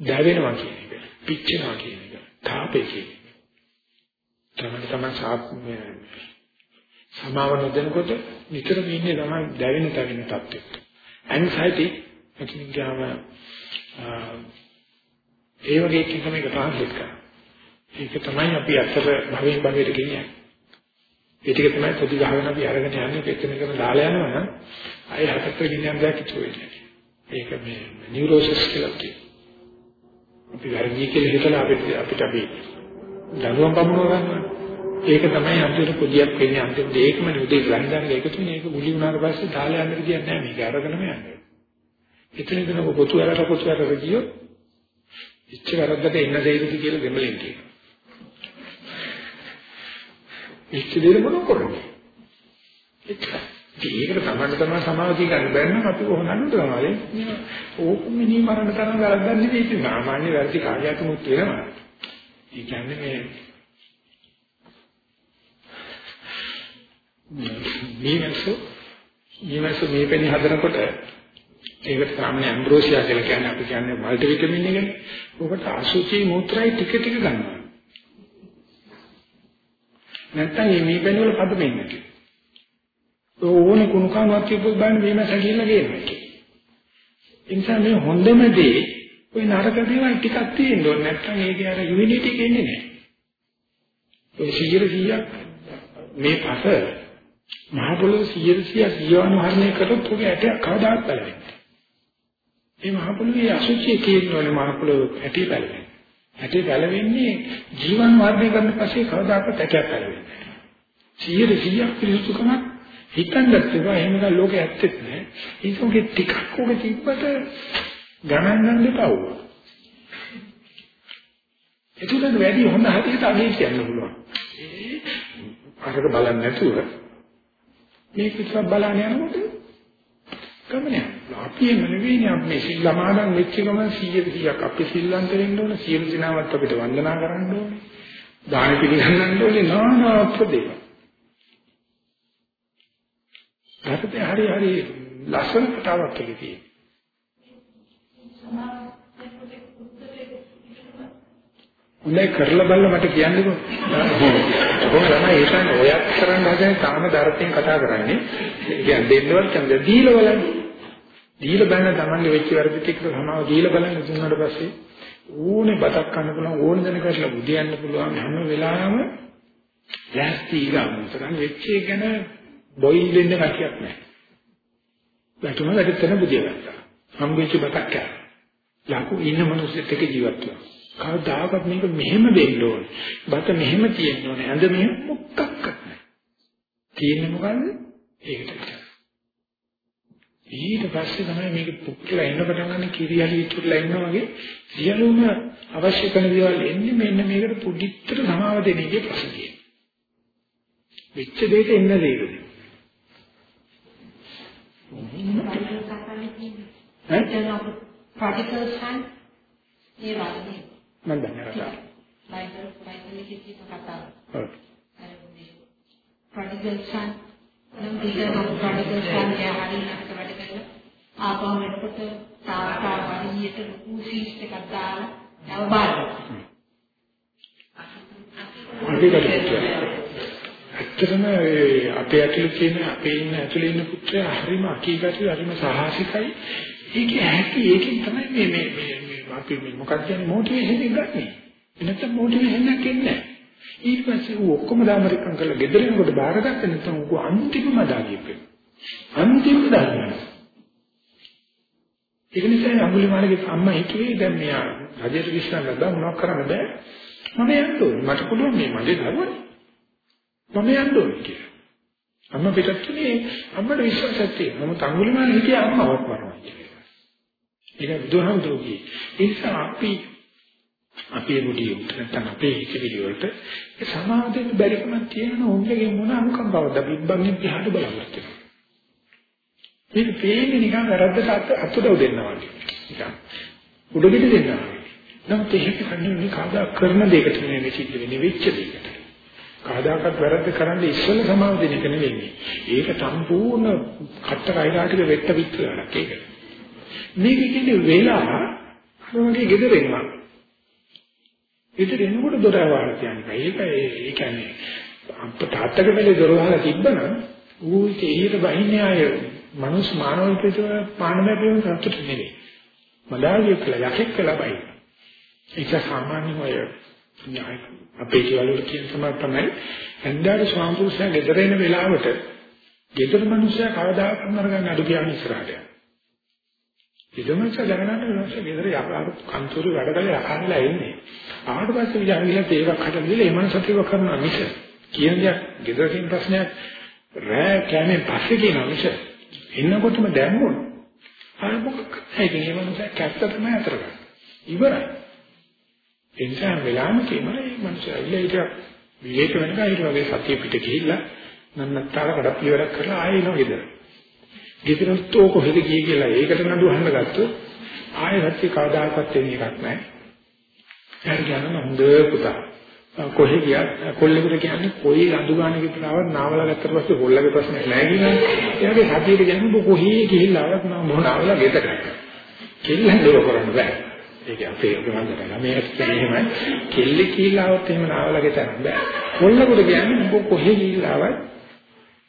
දැවෙනවා කියන එක පිච්චෙනවා කියන එක තාපේ කියන එක. තමයි තමයි සාත්මය සමාව නොදෙනකොට නිතරම ඉන්නේ තමයි දැවෙන තැවෙන තත්ත්වෙක ඇන්සයිටි එකින් ගාම ඒ වගේ එකකින් තමයි ඒක ට්‍රාන්ස්ලේට් කරන්නේ ඒක තමයි අපි අත්තර භවයෙන් භවයට ගෙනියන්නේ. ඒ ටික තමයි පොඩි ගහගෙන අපි අරගෙන යන්නේ. එක්කෙන එකම දාලා යනවා නම් අය හතට ගෙනියන්න දෙයක් ඉතුරු වෙන්නේ ඒක මේ නියුරෝසිස් කියලා කියනවා. අපි වැරදි කියලා හිතලා අපිට අපිට අපි දරුවන් පමුණව ගන්නවා. ඒක තමයි අන්තිමට පොදියක් වෙන්නේ අන්තිමට ඒකම උදේ ගන්දාන එකතු වෙන එක මුලි වුණාට පස්සේ දාලා යන්න විදියක් නැහැ මේක අරගෙනම යන්නේ. එතන එතන පොතු වලට පොතු වලට ගියොත් ඉච්ච වැරද්දට එන්න දෙයිද කියලා දෙමලෙන් කියනවා. ඉච්ච දෙයක් මොනව කරන්නේ? එච්චරයි. ඒකට තමයි තමයි සමාධිය ගන්න බැන්නම් අපි කොහොමද නඩුවමලේ ඕක මිනි මරණ තරම් වැරද්දක් නෙවෙයි ඉතින් සාමාන්‍ය වැරදි කාර්යයක් මුත් වෙනවා ඒ කියන්නේ මේ මේවසු මේවසු මේ පෙනි හදනකොට ඒකට සාමාන්‍ය ඇම්බ්‍රෝසියා කියලා කියන්නේ. අපි කියන්නේ මල්ටි විටමින් එකනේ. ඔකට අසුචි මූත්‍රායි ටික ටික ගන්නවා. නැත්තම් මේ පෙනි වල පදෙන්නේ නැහැ ඕනේ කුණු කනුවක් කියපුවොත් බලන්න මේම සැකීලා ගේනවා. ඒ නිසා මේ හොඳම දේ ওই නරක දේවල් ටිකක් තියෙන්න ඕනේ. නැත්නම් ඒකේ අර යුනිටි එක එන්නේ නැහැ. ඔය 100 මේ පස මහ පොළොව 100 100 ජීවනුහරණය කරොත් ඔගේ ඇටයක් කවදාවත් පැලවෙන්නේ. මේ මහ පොළොවේ අසුචිය තියෙනවනේ මහ පොළොව ඇටි පැලවෙන්නේ. ඇටි පැලවෙන්නේ ජීවන් වර්ධනය කරන පස්සේ කවදාකවත් ඇටයක් පැලවෙන්නේ නැහැ. 100 100ක් පිළිසුකමක් හිතන්නත් ඒවා එහෙම ගා ලෝකේ ඇත්තෙත් නෑ. ඒකෝගේ ටිකක් ඔක තිබ්බට ගණන් ගන්න එපා වුණා. ඒකෙන් වැඩි හොඳ හැටියට අගේ කියන්න පුළුවන්. අරක බලන්නේ නැතුව මේක විතර බලන්න යනකොට ගමනේ. අපි එම නෙවෙයිනේ අපි මේ සිල් සමාදන් වෙච්ච ගමන් 100ක් අපි සිල්ලන්ත වෙන්න ඕන සියලු දිනාවත් අපිට වන්දනා කරන්න ඕනේ. දාන පිළිගන්නන්න ඕනේ නානා ප්‍රදේව රටේ හරි හරි ලස්සන කතාවක් එකේ තියෙනවා උනේ කරලා බලලා මට කියන්නකෝ. කොහොමද තමයි ඒ කියන්නේ ඔයත් කරන්න හදන්නේ තාම දරතෙන් කතා කරන්නේ. කියන්නේ දෙන්නවත් ඡන්ද දීලා බලන්න. දීලා බලන තමන්ගේ වෙච්ච වැරදි ටික සමාව දීලා බලන්න දුන්නාට පස්සේ ඕනේ බතක් කන්න පුළුවන් ඕන දෙන කරලා බුදියන්න පුළුවන් හැම වෙලාවෙම ලෑස්ති ගන්න. ඒකන් වෙච්ච එක ගැන බොයිල් වෙන්න කතියක් නැහැ. වැටුම වැඩතන බුදිය ගන්නවා. හම්බෙච්ච බතක් කෑ. යකෝ ඉන්න මිනිස්සුත් එක්ක ජීවත් වෙනවා. කවදාකවත් මේක මෙහෙම වෙන්න ඕනේ. බත මෙහෙම තියෙන්න ඕනේ. ඇඳ මෙහෙම මොකක්වත් නැහැ. තියෙන්නේ මොකද්ද? ඒකට විතරයි. ඊට පස්සේ තමයි මේක පුක්කලා එන්න පටන් ගන්න කිරියලි ඉතුරුලා ඉන්නා වගේ සියලුම අවශ්‍ය කරන දේවල් එන්නේ මෙන්න මේකට පුඩිත්තර සමාව දෙන එකේ ප්‍රශ්නේ. වෙච්ච දෙයට එන්න දෙයකද? ඈ? particles and ඒ වගේ මම දන්නේ නැහැ. බයිබල් බයිබල් එකේ තියෙන කතාව. ඔව්. ප්‍රොඩිගල්සන් නම් දීලා ප්‍රොඩිගල්සන් යහරින් අපිට වැඩ කරලා ආපහු වෙනකොට තාත්තා වරියට ලොකු සීස් එකක් දාලා නව බාරනවා. ඇත්තටම අපේ ඇතුලේ තියෙන අපේ ඉන්න ඇතුලේ ඉන්න පුත්‍රයා හරිම අකීකටි හරිම සාහසිකයි. ඒකේ ඇති ඒකෙන් තමයි මේ මේ අපි මේ මොකක්ද කියන්නේ මොටිවේෂන් එක ගන්නෙ. එනකම් මොටිවේෂන් එකක් එන්නේ නැහැ. ඊට පස්සේ ඌ ඔක්කොම දාමරිකම් කරලා ගෙදරිනකොට බාරගත්තේ නැත්නම් ඌ අන්තිමම දාගියපේ. අන්තිම දාගන්න. ඒක නිසා අඟුලිමාලගේ අම්මා හිතුවේ දැන් මෙයා රජයට විශ්වාස නැද්ද මොනවක් කරන්න බෑ. මම යන්න ඕනේ. මට පුළුවන් මේ මගේ දරුවනේ. මම යන්න ඕනේ කියලා. අම්මා පිටත් තුනේ අම්මට විශ්වාසයක් තියෙනවා. නමුත් අඟුලිමාල හිටියේ අම්මවත් මරනවා කියලා. ඒක බුදුහාමුදුරුවෝ ඒ නිසා අපි අපේ මුඩිය නැත්නම් අපේ හිතවිලි වලට ඒ සමාදෙන්න බැරිකමක් තියෙන ඕන්ගේ මොන අනුකම්පාවක්ද බිබ්බන්ගෙන් දිහාට බලවත් මේක පේන්නේ නිකන් වැරද්දට අතුඩව දෙන්නවා වගේ. නිකන් උඩගෙඩි දෙන්නවා නමුත් ඒක කන්නේ කාදා කරන දෙයකට නෙවෙයි සිද්ධ වෙන්නේ වෙච්ච දෙයකට. කාදාකත් වැරද්ද කරන්න ඉස්සෙල්ල සමාව දෙන එක නෙවෙයි. ඒක සම්පූර්ණ කට්ට කයිලාටික වෙට්ට පිටරක් ඒක මේක කියන්නේ වෙලා අර වගේ ගෙදර එනවා. ගෙදර එනකොට දොර වහලා කියන්නේ. ඒක ඒ කියන්නේ අපේ තාත්තගේ වෙලේ දොර වහලා තිබ්බනම් ඌ ඒහිට බහින්නේ ආය මනුස්ස මානව පිටුව පානමය පියුම් සතුට නෙවෙයි. මදාවිය කියලා යකෙක් කියලා බයි. ඒක සාමාන්‍යම අය අපේ ජීවල කියන සමාන තමයි හන්දාට ස්වාමපුරුෂයා ගෙදර එන වෙලාවට ගෙදර මිනිස්සයා කවදාකවත් නරගන්න අඩු කියන්නේ ඉස්සරහට යනවා. ඉදමස දැනගන්න වෙනස ගෙදර යකාර කන්තරු වැඩ කරලා යකාරලා එන්නේ. ආවට පස්සේ විජානිලා තේරක් හදලා දීලා ඒ මනසට ඒක කරනවා මිස කියන දේ ගෙදර තියෙන ප්‍රශ්නයක් රෑ කැමෙන් පස්සේ කියනවා මිස එන්නකොටම දැම්මොත් අර මොකක් ඒකේ මේ මනස කැත්ත තමයි අතර ගන්න. ඉවරයි. ඒ නිසා වෙලාම කියනවා මේ මනස ඉල්ල ඊට විවේක වෙනකන් ඊට වගේ සතිය පිට ගිහිල්ලා නන්නත්තර කඩ පියවරක් කරලා ආයෙ එනවා ගෙදර. ගෙදරත් ඕක කොහෙද ගියේ කියලා ඒකට නඩු අහන්න ගත්තොත් ආයෙ රැටි කවදාකවත් වෙන්නේ එකක් නැහැ. හරි කියනවා හොඳ පුතා. කොහෙ ගියා කොල්ලෙකුට කියන්නේ කොයි අඳු ගන්න කිව්වවත් නාවලා ගත්තට පස්සේ කොල්ලගේ ප්‍රශ්නයක් නැහැ කියනවා. එයාගේ සතියේ කියන්නේ ඔබ කොහේ ගිහිල්ලා ආවත් මම මොනාවලා ගෙට ගන්නවා. කෙල්ලෙන් දෝ කරන්න බෑ. ඒක අපේ ගමන්දට ළමයට එහෙමයි කෙල්ලේ කියලා આવත් එහෙම නාවලා ගෙට බෑ. කොල්ලෙකුට කියන්නේ ඔබ කොහේ ගිහිල්ලා ආවත්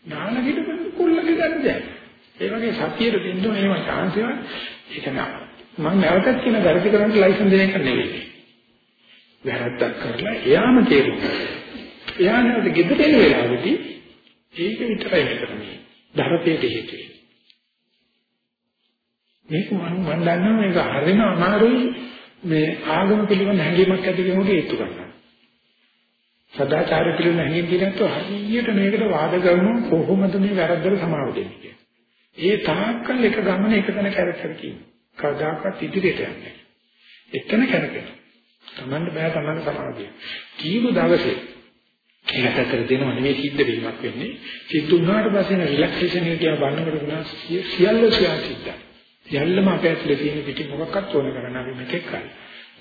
නාවලා ගෙට කොල්ලගේ ගන්න බෑ. ඒ වගේ සතියේ දෙන්න ඕනේ ඒවා chance එක ඒක නෑ. මම නැවතත් කියන වැරදි කරන්න ලයිසන් දෙන එක නෙවෙයි. වැරද්දක් කරලා එයාම තේරුම් එයා නැවත ගෙදර එන වෙලාවෙදී ඒක විතරයි මෙතනදී. ධර්මයේ හේතුයි. මේක මම මම දන්නවා මේක හරිම අමාරුයි මේ ආගම පිළිබඳ හැඟීමක් ඇති කෙනෙකුට ඒත්තු ගන්න. සදාචාර පිළිබඳ හැඟීම් දිනත් හරියට මේකට වාද කරනවා කොහොමද මේ වැරද්දට සමාව දෙන්නේ කියලා. ඒ තාක්කල් එක ගමන එක තැන කැරකර කියනවා. කවදාකවත් ඉදිරියට යන්නේ එතන කැරකෙන. Tamanne බෑ Tamanne සමාධිය. කීප දවසේ ඒකට අතර දෙනව නෙවෙයි සිද්ධ වීමක් වෙන්නේ. සිද්ධ වුණාට පස්සේ රිලැක්සේෂන් එක කියන බලනකොට වෙනවා සියල්ල සියල්ල සිද්ධයි. සියල්ලම අපේ ඇතුලේ තියෙන පිටි මොකක්වත් ඕන කරන්න අපි මෙතෙක් කරා.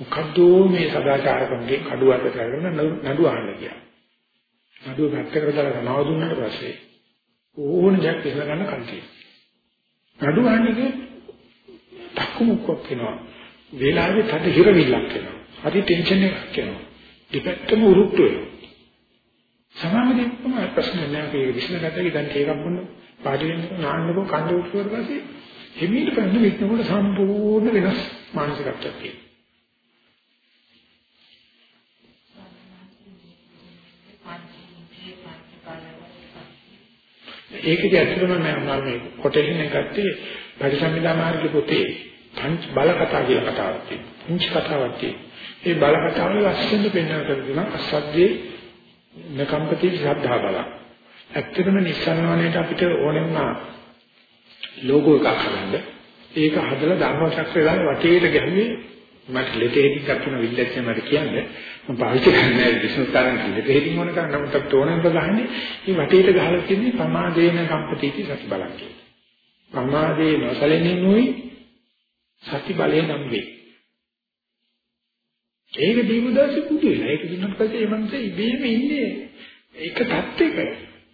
මොකද්ද මේ සදාචාරකම්ගේ කඩුව අත කරගෙන නඩු අහන්න කියලා. නඩුව පැත්තකට දාලා නව දුන්නාට පස්සේ ඕන දෙයක් ඉස්සර ගන්න කල්තියි. නඩු අහන්නේ තක්කු මුක්කක් වෙනවා. වේලාවේ තද හිරවිල්ලක් වෙනවා. හරි ටෙන්ෂන් එකක් එනවා. දෙපැත්තම උරුට්ට වෙනවා. සමාවෙදී තමයි ප්‍රශ්න නැහැ ඒක විශ්ලේෂණය දැන් ඒකක් බොන්න පාටි වෙනකොට නාන්නකෝ කඳ උත්සවයට පස්සේ හිමීට ප්‍රශ්න විශ්නකොට සම්පූර්ණ වෙනස් මානසිකත්වයක් තියෙනවා. ඒකදී ඇත්තටම මම මේ කොටේෂන් එක ගත්තේ පරිසම්මිදා මාර්ග පොතේ පංච බල කතා කියලා කතාවක් තියෙනවා. පංච කතාවක් තියෙනවා. ඒ බල කතාවේ ලස්සන පෙන්වන කරගෙන අසද්දේ නකම්පති ශ්‍රද්ධා බල. ඇත්තටම නිස්සාරණයට අපිට ඕනෙම ලෝගෝ එකක් හදන්න. ඒක හදලා ධර්ම චක්‍රය දාලා වටේට ගැහුවේ මට ලෙටේකින් කටුන විල්ලෙත් මට කියන්නේ මම පාවිච්චි කරන්නේ බිස්නස් කරන් ලෙටේකින් මොන කරන්නේ නමුත් අපිට ඕනෙම ගහන්නේ මේ වටේට ගහලා තියෙන්නේ ප්‍රමාදේන කම්පතිටි සති බලන් කියලා. ප්‍රමාදේ නොසලෙන්නේ නුයි සති බලය නම් වේ. ඒක දීමුදාසි පුදු වෙලා. ඒක දුන්නත් පස්සේ මේ මනසේ ඉබේම ඉන්නේ ඒක தත්ත්වයක.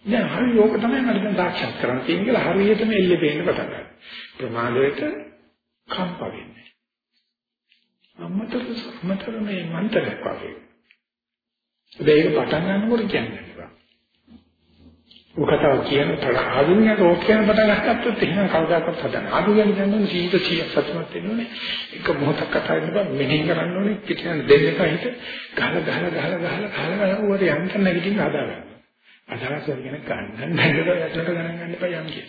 දැන් හරි ඕක තමයි මට දැන් සාක්ෂාත් කරන්න තියෙන්නේ කියලා හරියටම එල්ලේ පේන්න පටන් ගන්නවා. ප්‍රමාදයට කම්ප වෙන්නේ. අමතර අමතර මේ මන්තරයක් වගේ. ඒක පටන් ගන්නකොට කියන්නේ ඔකතාව කියන තර ආධුනික රෝග කියන පටන් ගත්තොත් එහෙනම් කවදාකවත් හදන්න. ආධුනික කියන්නේ සීත සිය සතුටුමත් වෙන්න ඕනේ. එක මොහොතක් කතා කරන්න බෑ මෙහෙම කරන්න ඕනේ. පිටින් දෙන්නක හිට ගහලා ගහලා ගහලා ගහලා ගහලා ගහලා උවට යන්න නැගිටින්න හදාගන්න. අදහස් වලින් ගන්න නැගලා යටට ගණන් ගන්න එපා යම් කිය.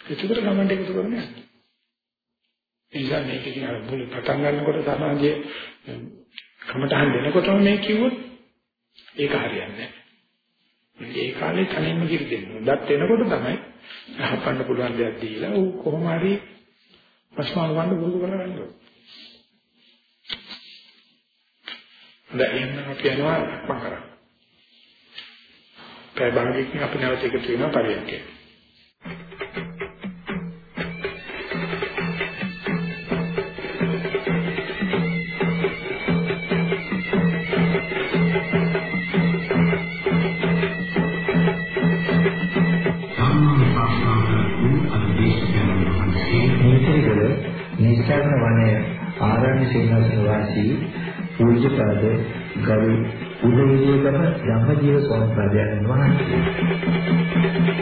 ඒකට කමෙන්ට් එකතු කරන්නේ. එනිසා මේක කියන මුල පටන් ගන්නකොට සමාජයේ කමටහන් දෙනකොටම මේ කිව්වොත් ඒක හරියන්නේ නැහැ. ඒ කාලේ තනින්ම කිරි දෙන්න. දත් එනකොට තමයි හපන්න පුළුවන් දෙයක් දීලා ඌ කොහොම හරි ප්‍රශ්න වන්න පුරුදු කරගන්න ඕනේ. දැන් එහෙනම් අපි යනවා මම කරා. පැය භාගයකින් අපි නැවත එකතු වෙනවා පරියන්කේ. සේනාසන වාසී පූජ්‍යපද ගරු උදේවිදේකම ධම්මජීව ස්වාමීන් වහන්සේ.